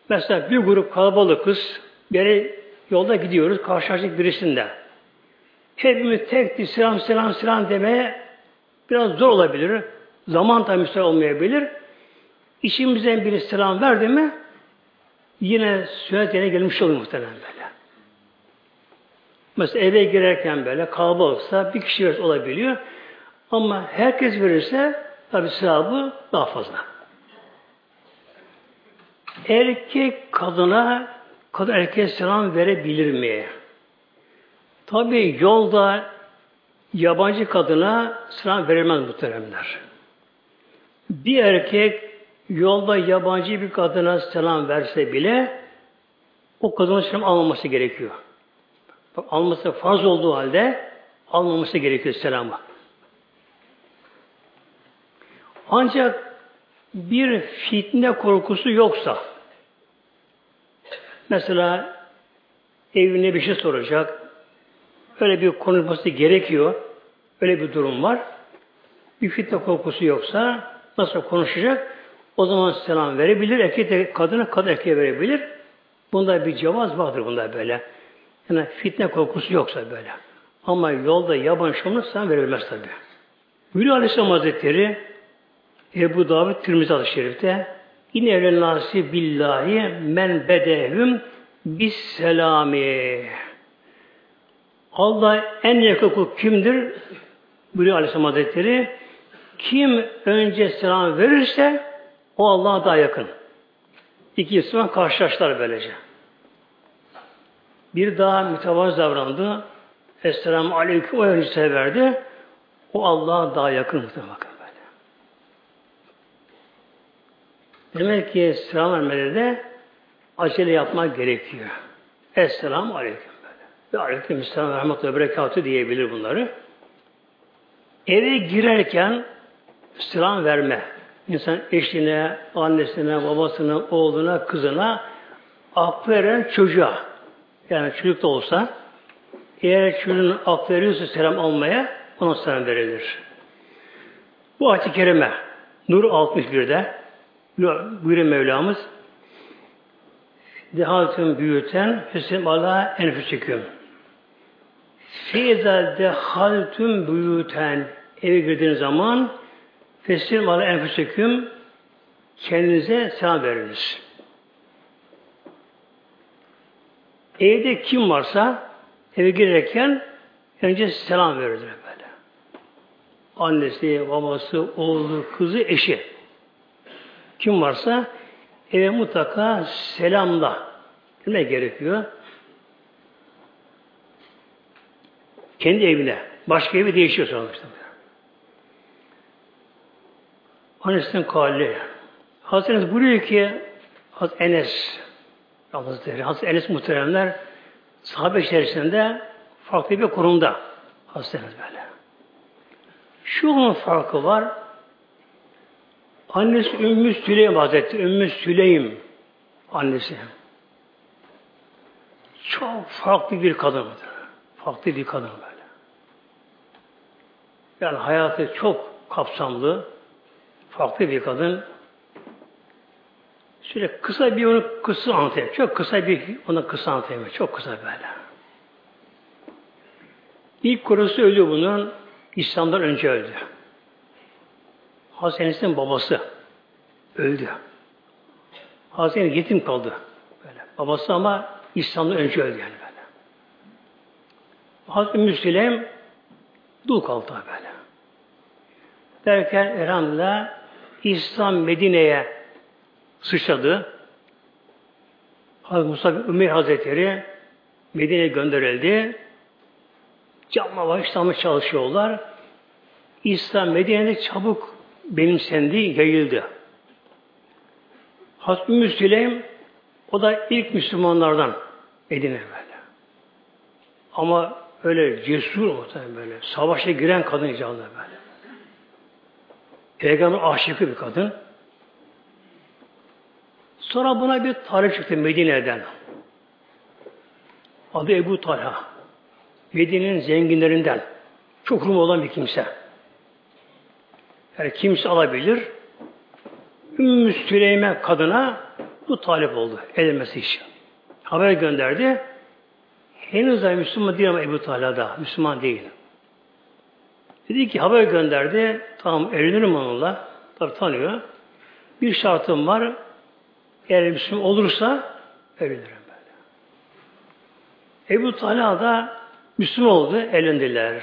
Mesela bir grup kalabalıkız. Bir yolda gidiyoruz. Karşılaştık birisinde. Hepimiz tek selam selam selam demeye biraz zor olabilir. Zaman da müsait olmayabilir. İşimizden biri selam verdi mi yine sünnet yerine gelmiş olur muhtemelen böyle. Mesela eve girerken böyle kalabalıksa bir kişi olabiliyor. Ama herkes verirse tabi sevabı daha fazla. Erkek kadına kadın erkeğe selam verebilir mi? Tabi yolda yabancı kadına selam verilmez muhteremler. Bir erkek yolda yabancı bir kadına selam verse bile o kadının selam almaması gerekiyor. Bak, alması farz olduğu halde almaması gerekiyor selamı. Ancak bir fitne korkusu yoksa mesela evine bir şey soracak öyle bir konuşması gerekiyor. Öyle bir durum var. Bir fitne korkusu yoksa nasıl konuşacak? O zaman selam verebilir. Erkek de kadına kadın erkeğe verebilir. Bunda bir cevaz vardır bunda böyle. Yani fitne korkusu yoksa böyle. Ama yolda yabancı olursa selam verilmez tabi. Buyuruyor Aleyhisselam Hazretleri Ebu Davud Tirmizi Adı Şerif'te yine evlen nasi billahi men bedehüm bis selami. Allah en yakın kul kimdir? Buyuruyor Aleyhisselam Hazretleri. Kim önce selam verirse o Allah'a daha yakın. İki Müslüman karşılaştılar böylece. Bir daha mütevazı davrandı. Esselamu Aleyküm o önce verdi. O Allah'a daha yakın muhtemelen. Demek ki selam vermede de acele yapmak gerekiyor. Esselamu Aleyküm böyle. Ve Aleyküm Selam ve Rahmetullahi Berekatü diyebilir bunları. Eve girerken selam verme. İnsan eşine, annesine, babasına, oğluna, kızına, veren çocuğa, yani çocuk da olsa, eğer çocuğun aklı veriyorsa selam almaya, ona selam verilir. Bu ayet-i kerime, Nur 61'de, Buyuruyor Mevlamız Dehatun büyüten Hüsnüm ala enfüsüküm Feyza dehaltüm büyüten eve girdiğiniz zaman Feslim ala enfüsüküm kendinize selam veriniz. Evde kim varsa eve girerken önce selam verir böyle. Annesi, babası, oğlu, kızı, eşi. Kim varsa eve mutlaka selamla ne gerekiyor? Kendi evine. Başka evi değişiyor sonuçta. Annesinin kâli. Hazreti Enes buyuruyor ki Hazreti Enes Hazretleri, Hazreti Enes muhteremler sahabe içerisinde farklı bir konumda Hazreti Enes böyle. Şu onun farkı var. Annesi Ümmü Süleym Hazretleri, Ümmü Süleym annesi. Çok farklı bir kadın. Farklı bir kadın. Yani hayatı çok kapsamlı, farklı bir kadın. Şöyle kısa bir onu kısa anlatayım. Çok kısa bir ona kısa anlatayım. Çok kısa böyle. İlk korusu öldü bunun. İslam'dan önce öldü. Hazreti Enes'in babası öldü. Enes yetim kaldı. Böyle. Babası ama İslam'dan önce öldü yani böyle. Hazreti Müslim dul kaldı böyle. Derken elhamdülillah İslam Medine'ye sıçradı. Hazreti Musa bin Hazretleri Medine'ye gönderildi. Canla başlamış çalışıyorlar. İslam Medine'de çabuk benimsendi, yayıldı. Hazreti Müslim o da ilk Müslümanlardan Medine böyle. Ama öyle cesur muhtemelen böyle. Savaşa giren kadın canlı böyle. Peygamber aşıkı bir kadın. Sonra buna bir tarih çıktı Medine'den. Adı Ebu Talha. Medine'nin zenginlerinden. Çok olan bir kimse. Yani kimse alabilir. Ümmü Süleyman kadına bu talip oldu. Edilmesi için. Haber gönderdi. Henüz daha Müslüman değil ama Ebu Talha Müslüman değil. Dedi ki haber gönderdi. Tamam evlenirim onunla. Tabi tanıyor. Bir şartım var. Eğer Müslüman olursa evlenirim böyle. Ebu Talha da Müslüman oldu. Evlendiler.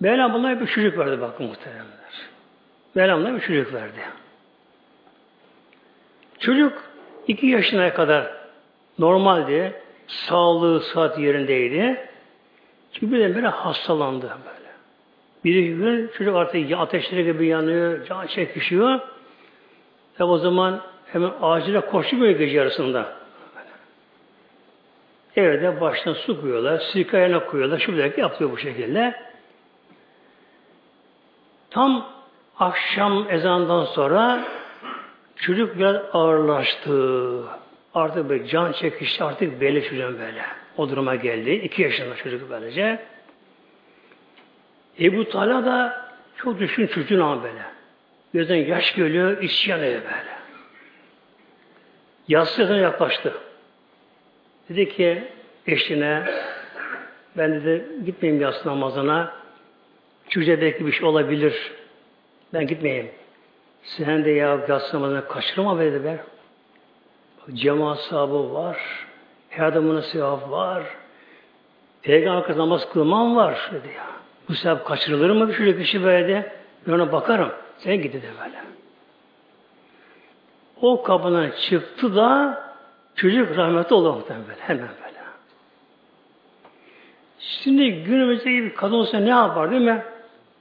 Mevlam bunlara bir çocuk verdi bakın muhteremler. Mevlam bunlara bir çocuk verdi. Çocuk iki yaşına kadar normaldi. Sağlığı, sıhhat yerindeydi. Çünkü birdenbire hastalandı böyle. Bir gün çocuk artık ateşleri gibi yanıyor, can çekişiyor. Ve o zaman hemen acile koşuyor gece yarısında. Evde başına su koyuyorlar, sirke ayağına koyuyorlar, şu bir yapıyor bu şekilde. Tam akşam ezandan sonra çocuk biraz ağırlaştı. Artık böyle can çekişti, artık belli çocuğun böyle. O duruma geldi. iki yaşında çocuk böylece. Ebu Talha da çok düşün çocuğun ama böyle. Gözden yaş geliyor, isyan ediyor böyle. Yatsıdan yaklaştı. Dedi ki eşine ben dedi gitmeyeyim yatsı namazına. Çocuğa belki bir şey olabilir. Ben gitmeyeyim. Sen de ya yatsı namazını kaçırma dedi be. Cemaat sahabı var. Her adamına sevap var. Peygamber namaz kılman var dedi ya. Bu sevap kaçırılır mı bir çocuk kişi böyle de? Ben ona bakarım. Sen git dedi böyle. O kapıdan çıktı da çocuk rahmetli oldu muhtemelen. Hemen böyle. Şimdi günümüzde gibi kadın olsa ne yapar değil mi?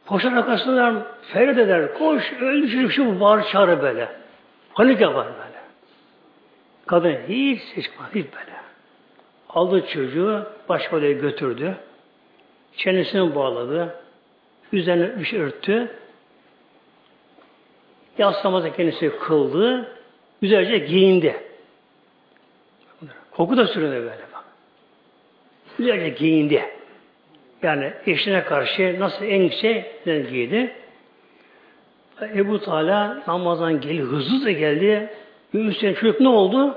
Koşar arkasından feryat eder. Koş, öldü çocuk şu bağır çağırır böyle. Panik yapar böyle. Kadın hiç seçmez, hiç böyle. Aldı çocuğu, başka odaya götürdü. Çenesini bağladı. Üzerine bir şey örttü. Yaslamazda kendisi kıldı. Güzelce giyindi. Koku da sürüyor böyle bak. Güzelce giyindi. Yani eşine karşı nasıl en şey giydi. Ebu Teala namazdan geldi, hızlı da geldi. Üstüne çocuk ne oldu?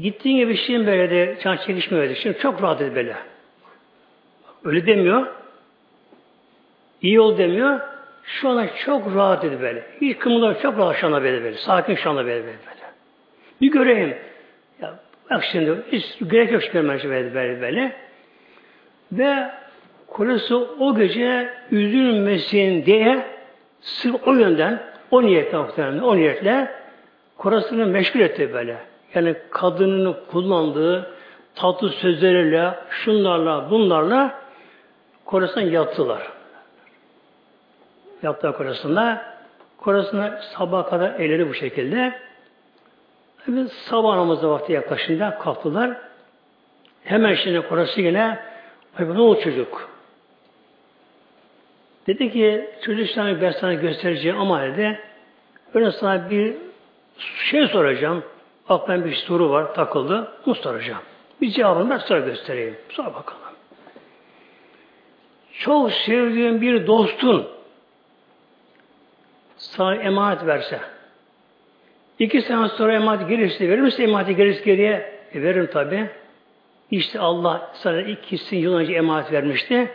Gittiğin gibi şeyin böyle de can çekişmiyordu. Şimdi çok rahat dedi böyle. Öyle demiyor. İyi ol demiyor. Şu anda çok rahat dedi böyle. Hiç kımıldar çok rahat şu anda böyle böyle. Sakin şu anda böyle böyle. Bir göreyim. Ya bak şimdi hiç gerek yok çıkarmaya böyle böyle böyle. Ve kocası o gece üzülmesin diye sırf o yönden o niyetle o niyetle kocasını meşgul etti böyle. Yani kadının kullandığı tatlı sözleriyle, şunlarla, bunlarla kocasına yattılar. Yattılar kocasına. Kocasına sabah kadar elleri bu şekilde. Tabi sabah namazı vakti yaklaşınca kalktılar. Hemen şimdi kocası yine Ay ne oldu çocuk? Dedi ki çocuk sana ben sana göstereceğim ama dedi öyle sana bir şey soracağım. Aklımda bir soru var takıldı. Bunu soracağım. Bir cevabını ben sonra göstereyim. Sonra bakalım. Çok sevdiğin bir dostun sana emanet verse iki sene sonra emanet gelirse verir misin emaneti gerisi geriye? E, veririm tabi. İşte Allah sana ikisi yıl önce emanet vermişti.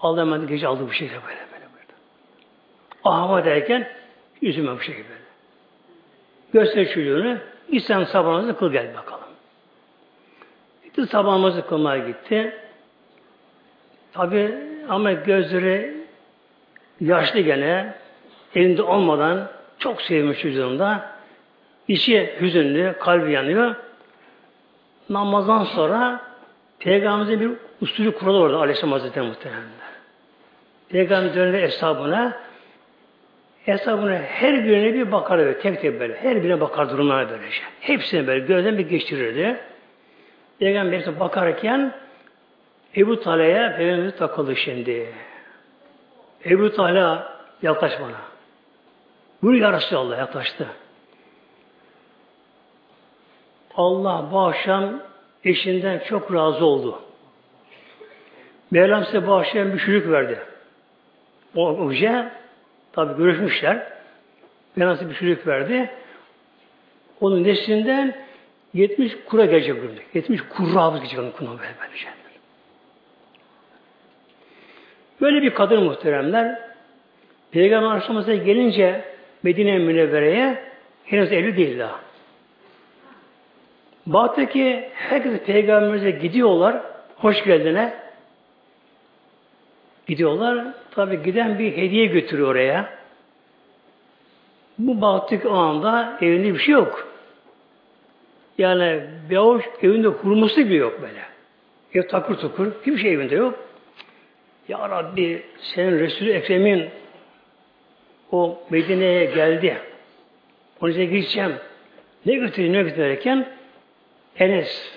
Allah emanet gece aldı bu şekilde böyle böyle böyle. Ahva derken üzülme bu şekilde böyle. Göster çocuğunu. İslam sabahınızı kıl gel bakalım. Gitti sabahımızı kılmaya gitti. Tabi ama gözleri yaşlı gene elinde olmadan çok sevmiş çocuğunda içi hüzünlü, kalbi yanıyor. Namazdan sonra Peygamberimizin bir usulü kuralı orada Aleyhisselam Hazretleri muhteremler. Peygamber döner hesabına hesabına her birine bir bakar böyle, tek tek böyle. Her birine bakar durumlara böylece. Hepsini böyle gözden bir geçirirdi. Peygamber bakarken Ebu Talha'ya Peygamberimiz takıldı şimdi. Ebu Talha yaklaş bana. Buyur ya Resulallah yaklaştı. Allah bu akşam eşinden çok razı oldu. Mevlam size bu akşam bir çocuk verdi. O hoca tabi görüşmüşler. Mevlam bir çocuk verdi. Onun neslinden 70 kura gelecek burada. 70 kurra gelecek onun kuna böyle böylece. Böyle bir kadın muhteremler Peygamber Aleyhisselam'a gelince Medine Münevvere'ye henüz evli değil daha. Baktaki herkes peygamberimize gidiyorlar. Hoş geldine. Gidiyorlar. Tabi giden bir hediye götürüyor oraya. Bu baktık o anda evinde bir şey yok. Yani bir avuç evinde hurması bile yok böyle. Ev takır tukur. Hiçbir şey evinde yok. Ya Rabbi senin Resulü Ekrem'in o Medine'ye geldi. Onun içine gireceğim. Ne götüreyim ne götürürken Enes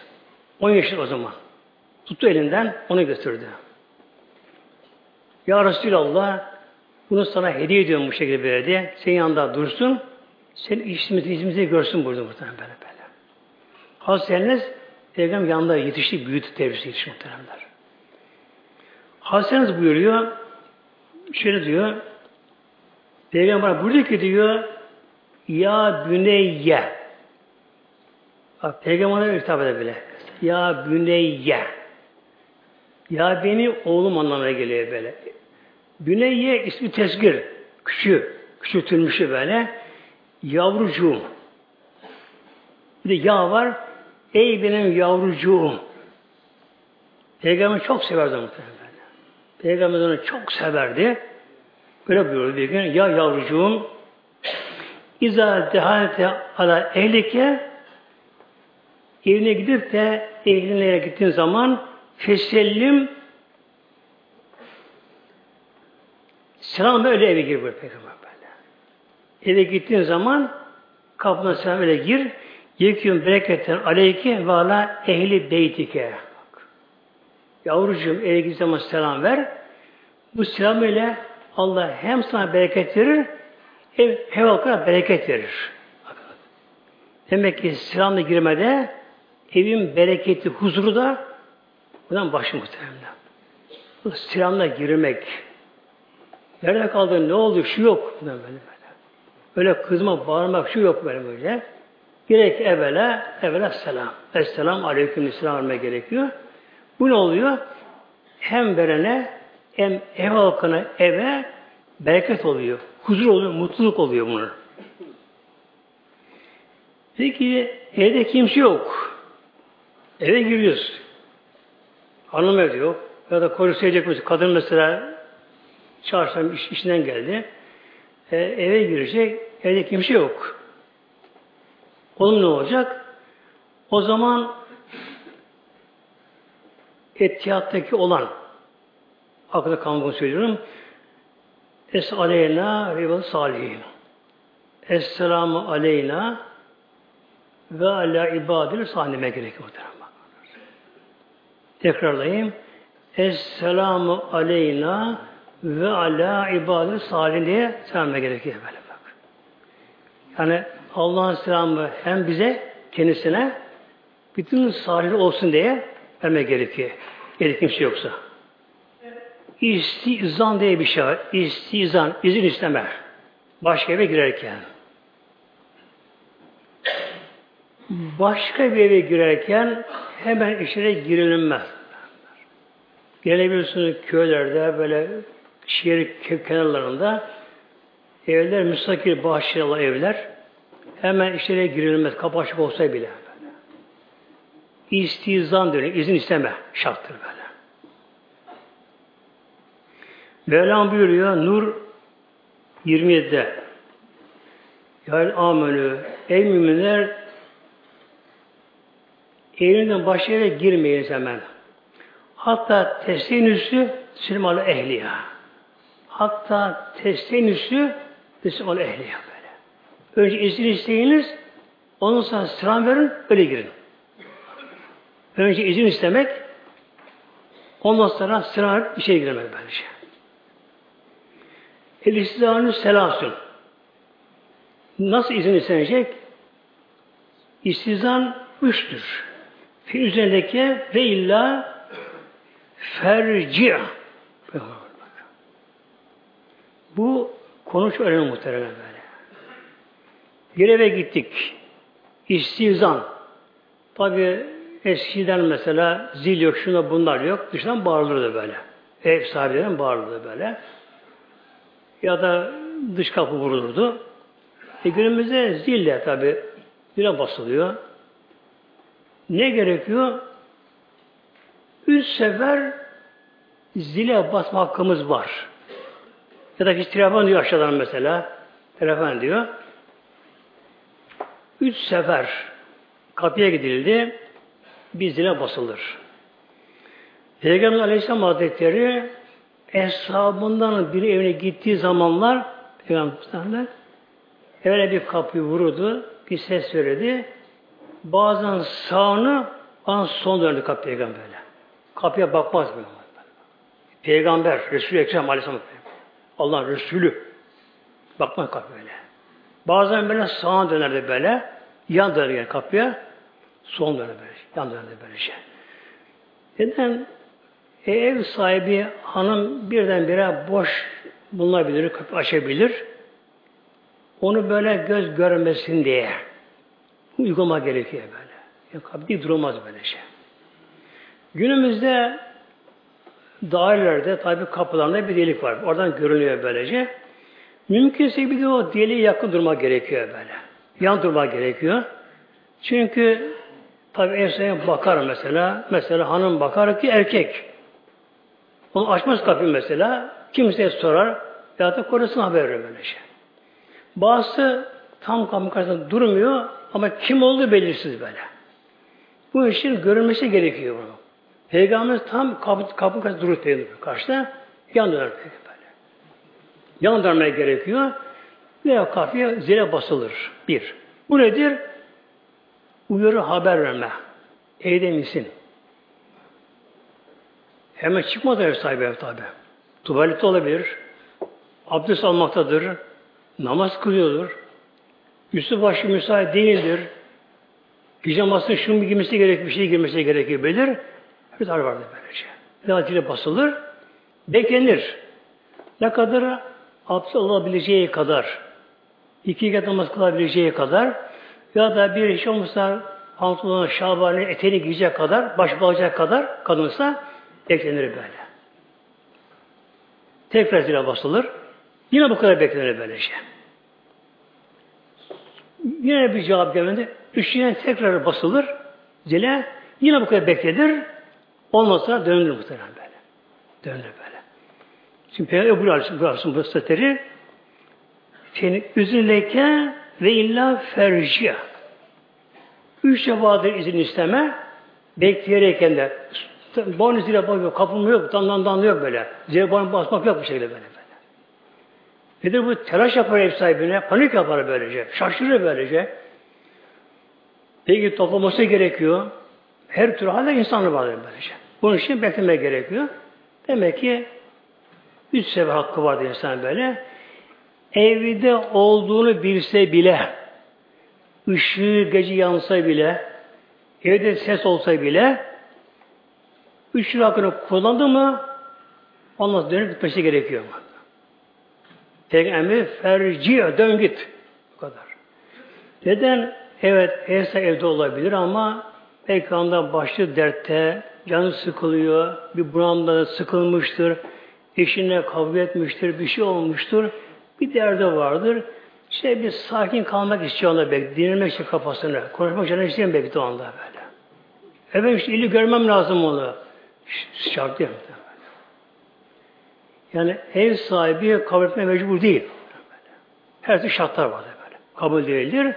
10 yaşında o zaman. Tuttu elinden onu götürdü. Ya Resulallah bunu sana hediye ediyorum bu şekilde böyle Senin yanında dursun. Senin işimizi, işimizi görsün burada muhtemelen böyle böyle. Hazreti Enes Peygamber yanında yetişti, büyüdü, tebrik yetişti muhteremler. Hazreti Enes buyuruyor, şöyle diyor, Peygamber burada ki diyor, ya büneyye. Bak Peygamber'e hitap eder bile. Ya büneyye. Ya beni oğlum anlamına geliyor böyle. Büneyye ismi tezgir. Küçüğü. Küçültülmüşü böyle. Yavrucuğum. Bir de ya var. Ey benim yavrucuğum. Peygamber çok severdi muhtemelen. Peygamber onu çok severdi. Böyle buyurdu bir gün. Ya yavrucuğum İza dehalete ala ehlike evine gidip de ehline gittiğin zaman fesellim selam öyle eve gir böyle peygamber böyle. Eve gittiğin zaman kapına selam öyle gir. Yekûn bereketten aleyke ve ala ehli beytike. Bak. Yavrucuğum eve gittiğin zaman selam ver. Bu selam ile Allah hem sana bereket verir hem ev halkına bereket verir. Demek ki selamla girmede evin bereketi, huzuru da buradan başı muhtemelen. Selamla girmek. Nerede kaldı, ne oldu, şu yok. Böyle, böyle. Öyle kızma, bağırmak, şu yok böyle böyle. Gerek evvela, evvela selam. Esselamu aleyküm selam vermek gerekiyor. Bu ne oluyor? Hem verene hem ev halkına eve bereket oluyor. Huzur oluyor, mutluluk oluyor bunun. Peki evde kimse yok. Eve giriyoruz. Hanım evde yok. Ya da kocası mesela. Kadın mesela çarşamba iş, işinden geldi. E, eve girecek. Evde kimse yok. Oğlum ne olacak? O zaman etiyattaki olan akılda kalmadığını söylüyorum. Es aleyna ribal salihin. Esselamu aleyna ve ala ibadil sahime gerek muhtemelen. Tekrarlayayım. Esselamu aleyna ve ala ibadil salihin diye selamına gerekiyor böyle bak. Yani Allah'ın selamı hem bize kendisine bütün salih olsun diye vermek gerekiyor. Gerek kimse yoksa. İstizan diye bir şey var. İstizan, izin isteme. Başka eve girerken. Başka bir eve girerken hemen içine girilmez. Gelebilirsiniz köylerde böyle şehir kenarlarında evler müstakil bahçeli evler hemen içeriye girilmez kapı açık olsa bile böyle. İstizan dönüyor. izin isteme şarttır böyle. Mevlam buyuruyor Nur 27'de Yani amenü ey müminler elinden başka yere hemen. Hatta testinüsü sülmalı ehliya. Hatta testinüsü sülmalı ehliya böyle. Önce izin isteyiniz, ondan sonra selam verin, öyle girin. Önce izin istemek, ondan sonra sıra işe girmek böylece. Şey. El istizanü selasün. Nasıl izin istenecek? İstizan üçtür. Fi üzerindeki ve illa ferci. Bu konu çok önemli muhtemelen böyle. Bir eve gittik. İstizan. Tabi eskiden mesela zil yok, şuna bunlar yok. Dışından bağırılırdı böyle. Ev sahibinden bağırılırdı böyle ya da dış kapı vurulurdu. E günümüzde zille tabi bire basılıyor. Ne gerekiyor? Üç sefer zile basma hakkımız var. Ya da hiç telefon diyor aşağıdan mesela. Telefon diyor. Üç sefer kapıya gidildi. Bir zile basılır. Peygamber Aleyhisselam Hazretleri eshabından biri evine gittiği zamanlar Peygamber öyle bir kapıyı vurdu, bir ses söyledi. Bazen sağını, bazen son döndü kapı peygamberle. Kapıya bakmaz böyle. Peygamber, Resul-i Ekrem Aleyhisselam Allah Resulü. Bakmaz kapı böyle. Bazen böyle sağa dönerdi böyle. Yan dönerdi kapıya. Son dönerdi böyle. Yan dönerdi böyle şey. Neden? E, ev sahibi hanım birdenbire boş bulunabilir, kapı açabilir. Onu böyle göz görmesin diye uygulama gerekiyor böyle. Yani kapı durmaz böyle şey. Günümüzde dairelerde tabi kapılarında bir delik var. Oradan görünüyor böylece. Mümkünse bir de o deliğe yakın durma gerekiyor böyle. Yan durma gerekiyor. Çünkü tabi ev bakar mesela. Mesela hanım bakar ki erkek. Onu açmaz kapıyı mesela. Kimseye sorar. Ya da korusuna haber verir böyle şey. Bazısı tam kapı karşısında durmuyor ama kim olduğu belirsiz böyle. Bu işin görülmesi gerekiyor bunu. Peygamberimiz tam kapı, kapı karşısında durup diyor karşıda. Yan döner böyle. Yan dönmeye gerekiyor. Veya kapıya zile basılır. Bir. Bu nedir? Uyarı haber verme. Evde misin? Hemen çıkmaz ev sahibi ev tabi. Tuvalette olabilir. Abdest almaktadır. Namaz kılıyordur. Üstü başı müsait değildir. Pijamasının şunu girmesi gerek, bir şey girmesi gerekiyor bilir. Bir tane vardır böylece. Natice basılır. Beklenir. Ne kadar? Abdest alabileceği kadar. iki kat namaz kılabileceği kadar ya da bir iş olmuşsa pantolonu, şabanı, eteğini giyecek kadar, baş bağlayacak kadar kadınsa beklenir böyle. Tekrar zile basılır. Yine bu kadar beklenir böylece. Yine bir cevap gelmedi. Üçüncüden tekrar basılır. Zile yine bu kadar beklenir. Olmazsa dönülür muhtemelen böyle. Dönülür böyle. Şimdi Peygamber Ebu Aleyhisselam bu stateri seni üzünleke ve illa ferciye. Üç defadır izin isteme bekleyereken de boynu zile bakıyor, kapım yok, dandan dan yok böyle. Zile boynu basmak yok bu şekilde böyle. böyle. Nedir bu? Telaş yapar ev sahibine, panik yapar böylece, şaşırır böylece. Peki toplaması gerekiyor. Her türlü halde insanı vardır böylece. Bunun için bekleme gerekiyor. Demek ki üç sefer hakkı vardı insan böyle. Evde olduğunu bilse bile, ışığı gece yansa bile, evde ses olsa bile, üç hakkını kullandı mı, ondan dönüp gitmesi gerekiyor. Peygamber ferci dön git. Bu kadar. Neden? Evet, evse evde olabilir ama belki anda başlı dertte, canı sıkılıyor, bir buramda sıkılmıştır, eşine kavga etmiştir, bir şey olmuştur, bir derdi vardır. İşte bir sakin kalmak istiyor onda belki, dinlemek için kafasını, konuşmak için isteyen belki o anda böyle. Efendim işte ili görmem lazım onu. Şart değil. Yani ev sahibi kabul etmeye mecbur değil. Her türlü şartlar var böyle. Kabul değildir.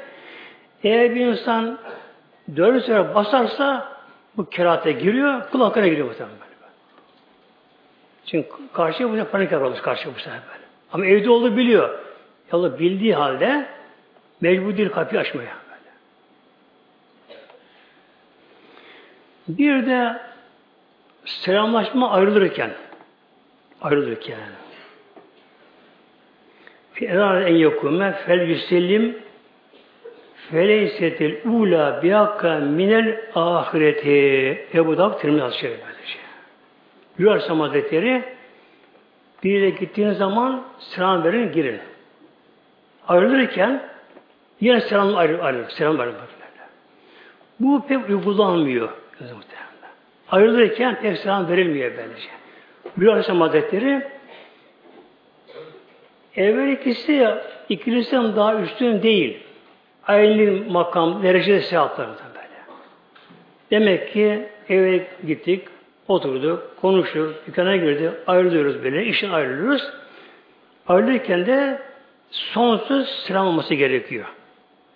Eğer bir insan dört sene basarsa bu kerate giriyor, kul hakkına giriyor bu böyle. Çünkü karşıya bu panik yapar karşı bu sefer böyle. Ama evde olduğu biliyor. Yalı bildiği halde mecbur değil kapıyı açmaya. Böyle. Bir de selamlaşma ayrılırken ayrılırken fi en yekume fel yüsellim feleysetil ula biyakka minel ahireti Ebu Davud Tirmizi Hazretleri böylece. Yürürsem Hazretleri bir yere gittiğiniz zaman selam verin girin. Ayrılırken yine selam ayrı, ayrı selam verin. Bu pek uygulanmıyor. Ayrılırken pek selam verilmiyor. Bir Aleyhisselam Hazretleri evvel ikisi ikilisinden daha üstün değil. Aynı makam, derecede seyahatlarında böyle. Demek ki eve gittik, oturduk, konuştuk, dükkana girdik, ayrılıyoruz böyle, işin ayrılıyoruz. Ayrılırken de sonsuz selam olması gerekiyor.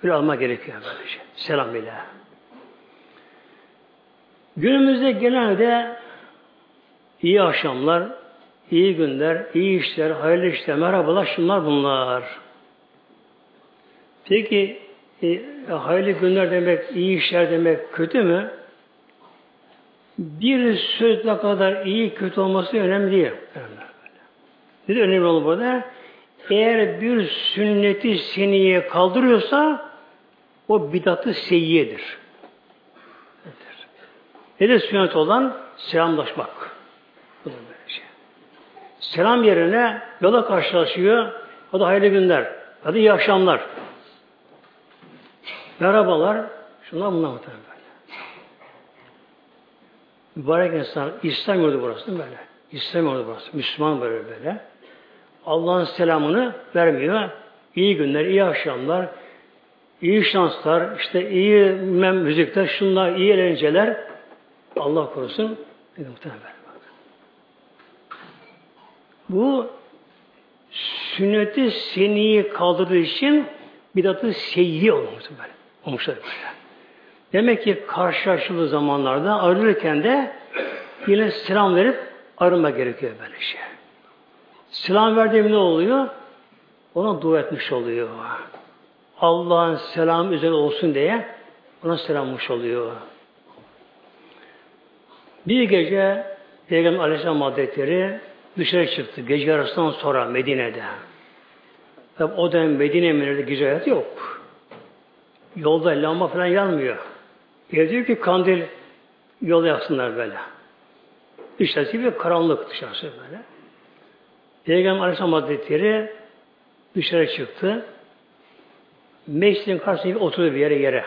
Böyle alma gerekiyor böylece. Selam ile. Günümüzde genelde iyi akşamlar, iyi günler, iyi işler, hayırlı işler, merhabalar, şunlar bunlar. Peki e, hayırlı günler demek, iyi işler demek kötü mü? Bir söz ne kadar iyi kötü olması önemli değil. Ne de önemli olan burada? Eğer bir sünneti seniye kaldırıyorsa o bidatı seyyiyedir. Ne de sünnet olan selamlaşmak. Bu da böyle şey. Selam yerine yola karşılaşıyor. Da hayırlı günler. Hadi iyi akşamlar. Merhabalar. Şunlar bunlar muhtemelen böyle. Mübarek insan, İslam yurdu burası değil böyle? İslam yurdu burası. Müslüman böyle böyle. Allah'ın selamını vermiyor. İyi günler, iyi akşamlar, iyi şanslar, işte iyi müzikler, şunlar, iyi eğlenceler. Allah korusun. Muhtemelen. Bu sünneti seniyi kaldırdığı için bidatı seyyi olmuş böyle. Olmuşlar böyle. Demek ki karşılaştığı zamanlarda ayrılırken de yine selam verip ayrılma gerekiyor böyle şey. Selam verdiğim ne oluyor? Ona dua etmiş oluyor. Allah'ın selamı üzerine olsun diye ona selammış oluyor. Bir gece Peygamber Aleyhisselam Hazretleri dışarı çıktı. Gece yarısından sonra Medine'de. Tabi o dönem Medine gece hayatı yok. Yolda lamba falan yanmıyor. Yer diyor ki kandil yol yapsınlar böyle. Dışarısı bir karanlık dışarısı böyle. Peygamber Aleyhisselam Hazretleri dışarı çıktı. Meclisin karşısında oturdu bir yere yere.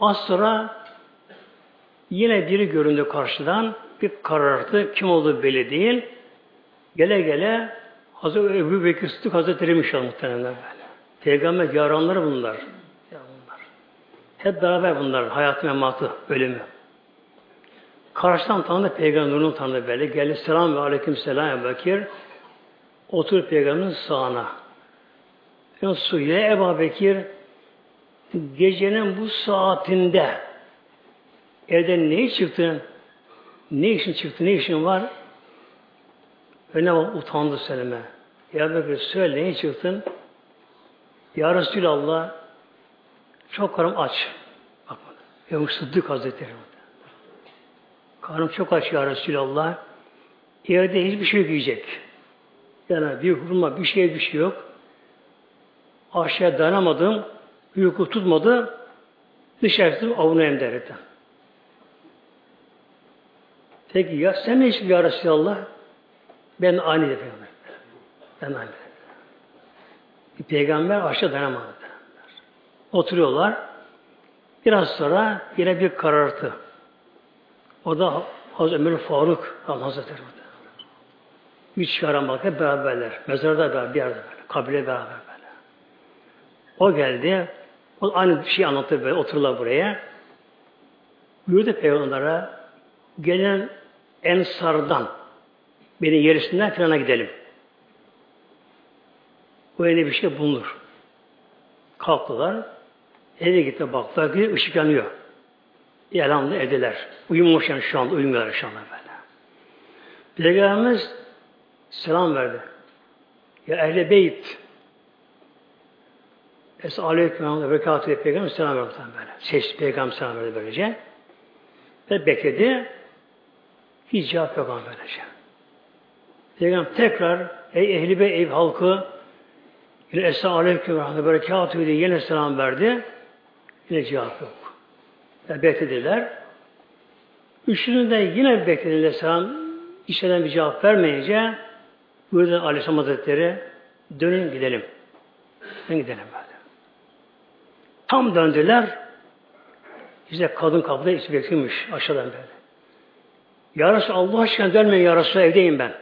Az sonra yine biri göründü karşıdan. Bir karartı. Kim olduğu belli değil. Gele gele Hazreti Ebu Bekir Sıddık Hazretleri inşallah muhtemelen böyle. Peygamber yaranları bunlar. Ya bunlar. Hep beraber bunlar. Hayat mematı, ölümü. Karşıdan tanıdı peygamber nurunu tanıdı böyle. Geldi selam ve aleyküm selam Ebu Bekir. Otur peygamberin sağına. Yani suya Ebu Bekir gecenin bu saatinde evden ne çıktın? Ne işin çıktı? Ne işin var? Öne utandı söyleme. Ya Bekir söyle ne çıktın? Ya Resulallah çok karım aç. Bak Ebu Sıddık Hazretleri. Karnım çok aç ya Resulallah. Evde hiçbir şey yiyecek. Yani bir hurma, bir şey bir şey yok. Aşağıya dayanamadım. Uyku tutmadı. Dışarı çıktım avunu emderdim. Peki ya sen ne için ya Resulallah? Ben aynı yapıyorum. Ben aynı. Bir peygamber aşağı dayanamadı. Oturuyorlar. Biraz sonra yine bir karartı. O da Hazreti Ömer Faruk Allah Hazretleri. Üç yaran hep beraberler. Mezarda beraber, bir yerde böyle. Kabile beraber böyle. O geldi. O aynı şeyi anlattı böyle. Otururlar buraya. Buyurdu peygamberlere gelen Ensardan beni yerisinden filana gidelim. Bu yine bir şey bulunur. Kalktılar. Eve gitti baktılar ki ışık yanıyor. Elhamdülillah evdeler. Uyumuş yani şu anda uyumuyorlar şu anda böyle. Peygamberimiz selam verdi. Ya ehle beyt Es aleyküm ve berekatü peygamber selam verdi böyle. Ses peygamber selam verdi böylece. Ve bekledi. Hiç cevap yok böylece. Peygamber tekrar ey ehli bey ev halkı yine es aleyküm ve berekatü diye yine selam verdi. Yine cevap yok. Yani beklediler. Üçünü yine beklediler selam. İşlerden bir cevap vermeyince buyurdu Aleyhisselam Hazretleri dönün gidelim. Dönün gidelim böyle. Tam döndüler. İşte kadın kapıda içi bekliyormuş aşağıdan böyle. Ya Resulallah Allah aşkına dönmeyin ya Resulallah evdeyim ben.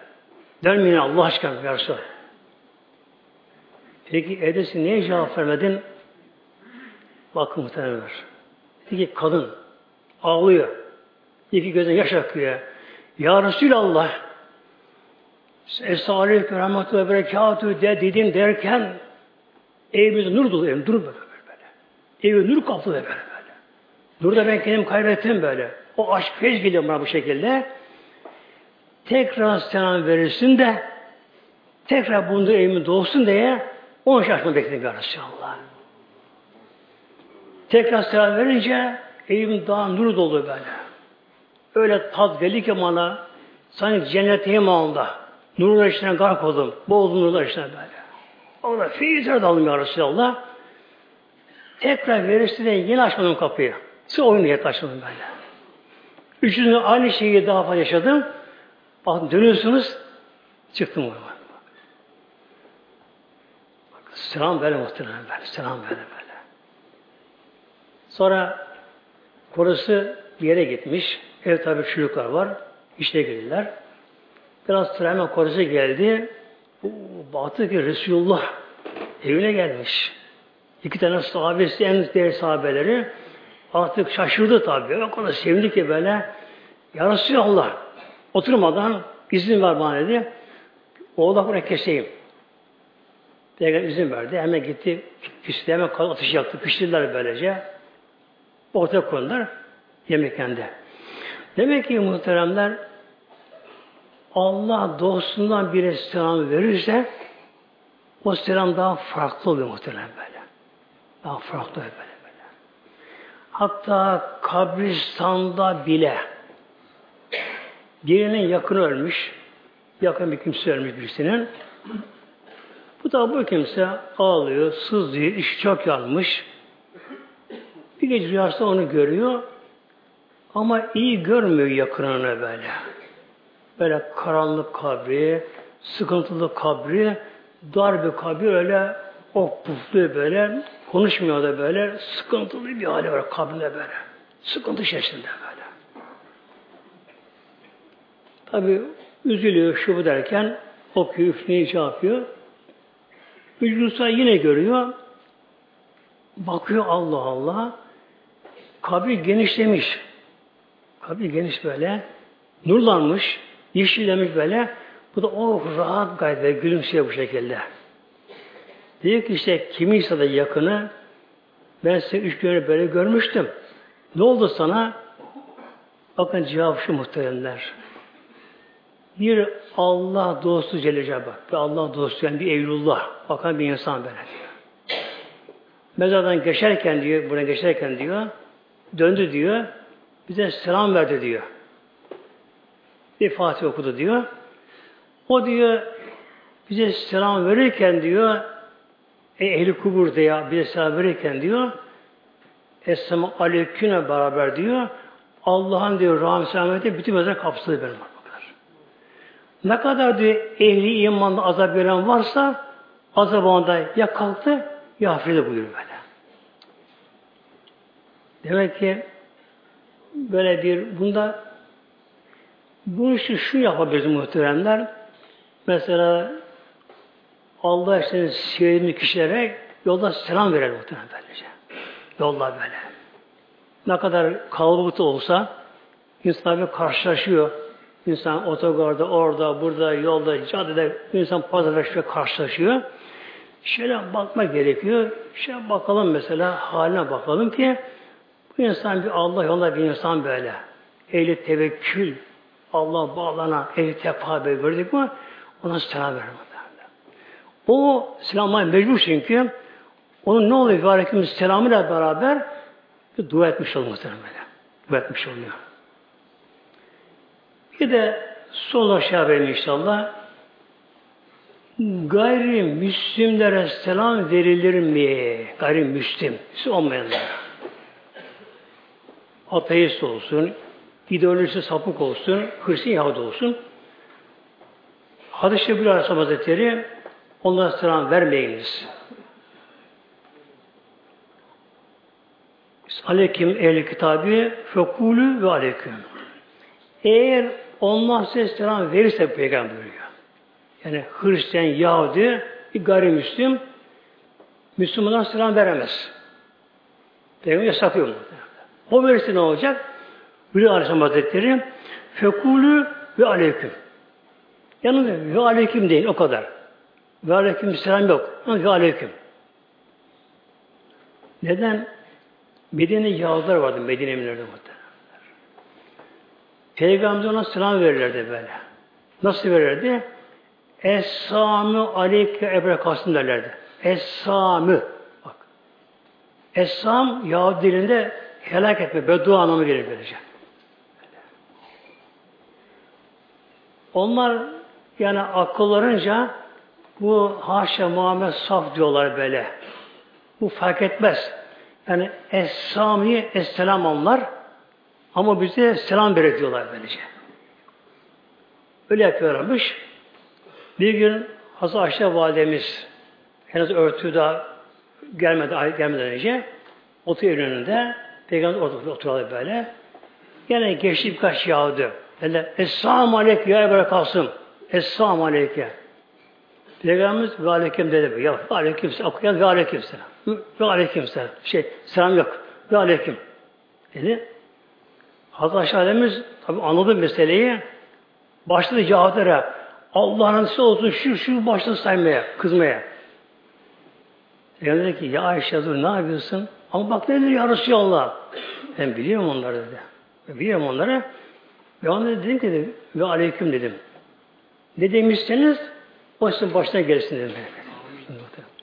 Dönmeyin Allah aşkına ya Resulallah. Peki evdesin niye cevap vermedin? Bakın muhtemelenler. Peki kadın ağlıyor. İki gözden yaş akıyor. Ya Resulallah Esaleyküm rahmetullahi ve berekatü de dedim derken evimiz nur dolu evim dur böyle böyle. Evi nur kaplı böyle böyle. Nur da ben kendim kaybettim böyle. O aşk feyz geliyor bana bu şekilde. Tekrar selam verirsin de tekrar bunda evimin doğsun diye on şaşma bekledim ya Resulallah. Tekrar selam verince evim daha nur dolu böyle. Öyle tat geldi ki bana sanki cennet imanında nurlar içine gark oldum. Boğuldum nurlar içine böyle. Orada feyizler daldım ya Resulallah. Tekrar verirse de yine açmadım kapıyı. Size oyunu hep açmadım böyle. Üçüncü aynı şeyi daha fazla yaşadım. Bak dönüyorsunuz çıktım oraya. Selam böyle muhtemelen böyle. Selam böyle böyle. Sonra korusu bir yere gitmiş. Ev tabi çocuklar var. İşte geldiler. Biraz sonra hemen korusu geldi. Baktı ki Resulullah evine gelmiş. İki tane sahabesi, en değerli sahabeleri artık şaşırdı tabi. O kadar sevindi ki böyle Ya Resulallah oturmadan izin ver bana dedi. Oğlak buraya keseyim. Peygamber izin verdi. Hemen gitti. Pişti. Hemen ateş yaktı. Piştirdiler böylece. Ortaya koydular. Yemekhende. Demek ki muhteremler Allah dostundan bir selam verirse o selam daha farklı oluyor muhtemelen böyle. Daha farklı oluyor böyle böyle. Hatta kabristanda bile birinin yakın ölmüş, yakın bir kimse ölmüş birisinin. Bu da bu kimse ağlıyor, sızlıyor, iş çok yanmış. Bir gece rüyasında onu görüyor ama iyi görmüyor yakınını böyle. Böyle karanlık kabri, sıkıntılı kabri, dar bir kabri öyle ok puflu böyle, konuşmuyor da böyle, sıkıntılı bir hali var kabrinde böyle. Sıkıntı içerisinde böyle. Tabi üzülüyor şu bu derken okuyor, üfleyince yapıyor. Ücrusa yine görüyor. Bakıyor Allah Allah. Kabri genişlemiş. Kabri geniş böyle. Nurlanmış. Yeşillemiş böyle. Bu da o rahat gayet gülümsüyor bu şekilde. Diyor ki işte kimiyse de yakını ben seni üç gün böyle görmüştüm. Ne oldu sana? Bakın cevap şu muhteremler. Bir Allah dostu Celle Celaluhu. Bir Allah dostu yani bir evlullah. Bakan bir insan böyle diyor. Mezardan geçerken diyor, buraya geçerken diyor, döndü diyor, bize selam verdi diyor. Bir Fatih okudu diyor. O diyor, bize selam verirken diyor, e, ehli kubur diye bize selam verirken diyor, Esselamu aleyküne beraber diyor, Allah'ın diyor rahmet selameti bütün mezar kapsadı benim. Ne kadar diyor ehli imanda azap gören varsa azabında ya kalktı ya hafifledi buyuruyor böyle. Demek ki böyle bir bunda bu işi şu yapabiliriz muhteremler. Mesela Allah işte sevdiğimiz kişilere yolda selam verer muhterem böylece. Yolda böyle. Ne kadar kalabalık olsa insan karşılaşıyor. İnsan otogarda, orada, burada, yolda, caddede insan pazarlaşıyor, karşılaşıyor. Şöyle bakma gerekiyor. Şöyle bakalım mesela, haline bakalım ki bu insan bir Allah yolunda bir insan böyle. Ehli tevekkül, Allah bağlana, ehli tefabe gördük mü ona selam verir. O selamaya mecbur çünkü onun ne oluyor? Aleyküm selamıyla beraber dua etmiş oluyor muhtemelen. Dua etmiş oluyor. Bir de son aşağı verin inşallah. Gayrimüslimlere selam verilir mi? Gayrimüslim olmayanlara. Ateist olsun, ideolojisi sapık olsun, Hristiyan Yahudi olsun. Hadis-i Şebir Aleyhisselam Hazretleri onlara selam vermeyiniz. Aleyküm ehli kitabı fekulü ve aleyküm. Eğer onlar size selam verirse peygamber buyuruyor. Yani Hristiyan, Yahudi, bir gayrimüslim Müslümanlar selam veremez. Peygamber yasaklıyor mu? O verirse ne olacak? Buyuruyor Aleyhisselam Hazretleri fekulü ve aleyküm. Yanında ve aleyküm değil o kadar. Ve aleyküm selam yok. Ve aleyküm. Neden? Medine Yağızlar vardı Medine Eminler'de muhtemelen. Peygamber ona selam verirlerdi böyle. Nasıl verirdi? Es-Samü aleyke ebrekasın derlerdi. Es-Samü. Bak. Es-Sam Yahudi dilinde helak etme, beddua anlamı gelir böylece. Onlar yani akıllarınca bu haşa Muhammed saf diyorlar böyle. Bu fark etmez. Yani Es-Sami'ye Es-Selam onlar ama bize selam diyorlar böylece. Öyle yapıyorlarmış. Bir gün Hazreti Ayşe validemiz henüz örtü daha gelmedi, gelmeden önce oturuyor önünde Peygamber orada oturuyor böyle. Gene geçti birkaç Yahudi. Dediler, Esselamu Aleyke ya Ebu Kasım. Esselamu Aleyke. Peygamberimiz ve Aleyküm dedi. Ya ve Aleyküm selam. Okuyan ve Aleyküm selam. Ve Aleyküm selam. Şey, selam yok. Ve Aleyküm. Dedi. Hazreti Alemiz tabi anladı meseleyi. Başladı Yahudilere. Allah'ın size olsun şu şu başladı saymaya, kızmaya. Peygamber dedi ki ya Ayşe dur ne yapıyorsun? Ama bak ne diyor ya Resulallah. Ben biliyorum onları dedi. Ben biliyorum onları. Ve ona dedim ki dedim, ve aleyküm dedim. Ne demişseniz o sizin başına gelsin dedim.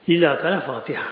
Lillahi Teala Fatiha.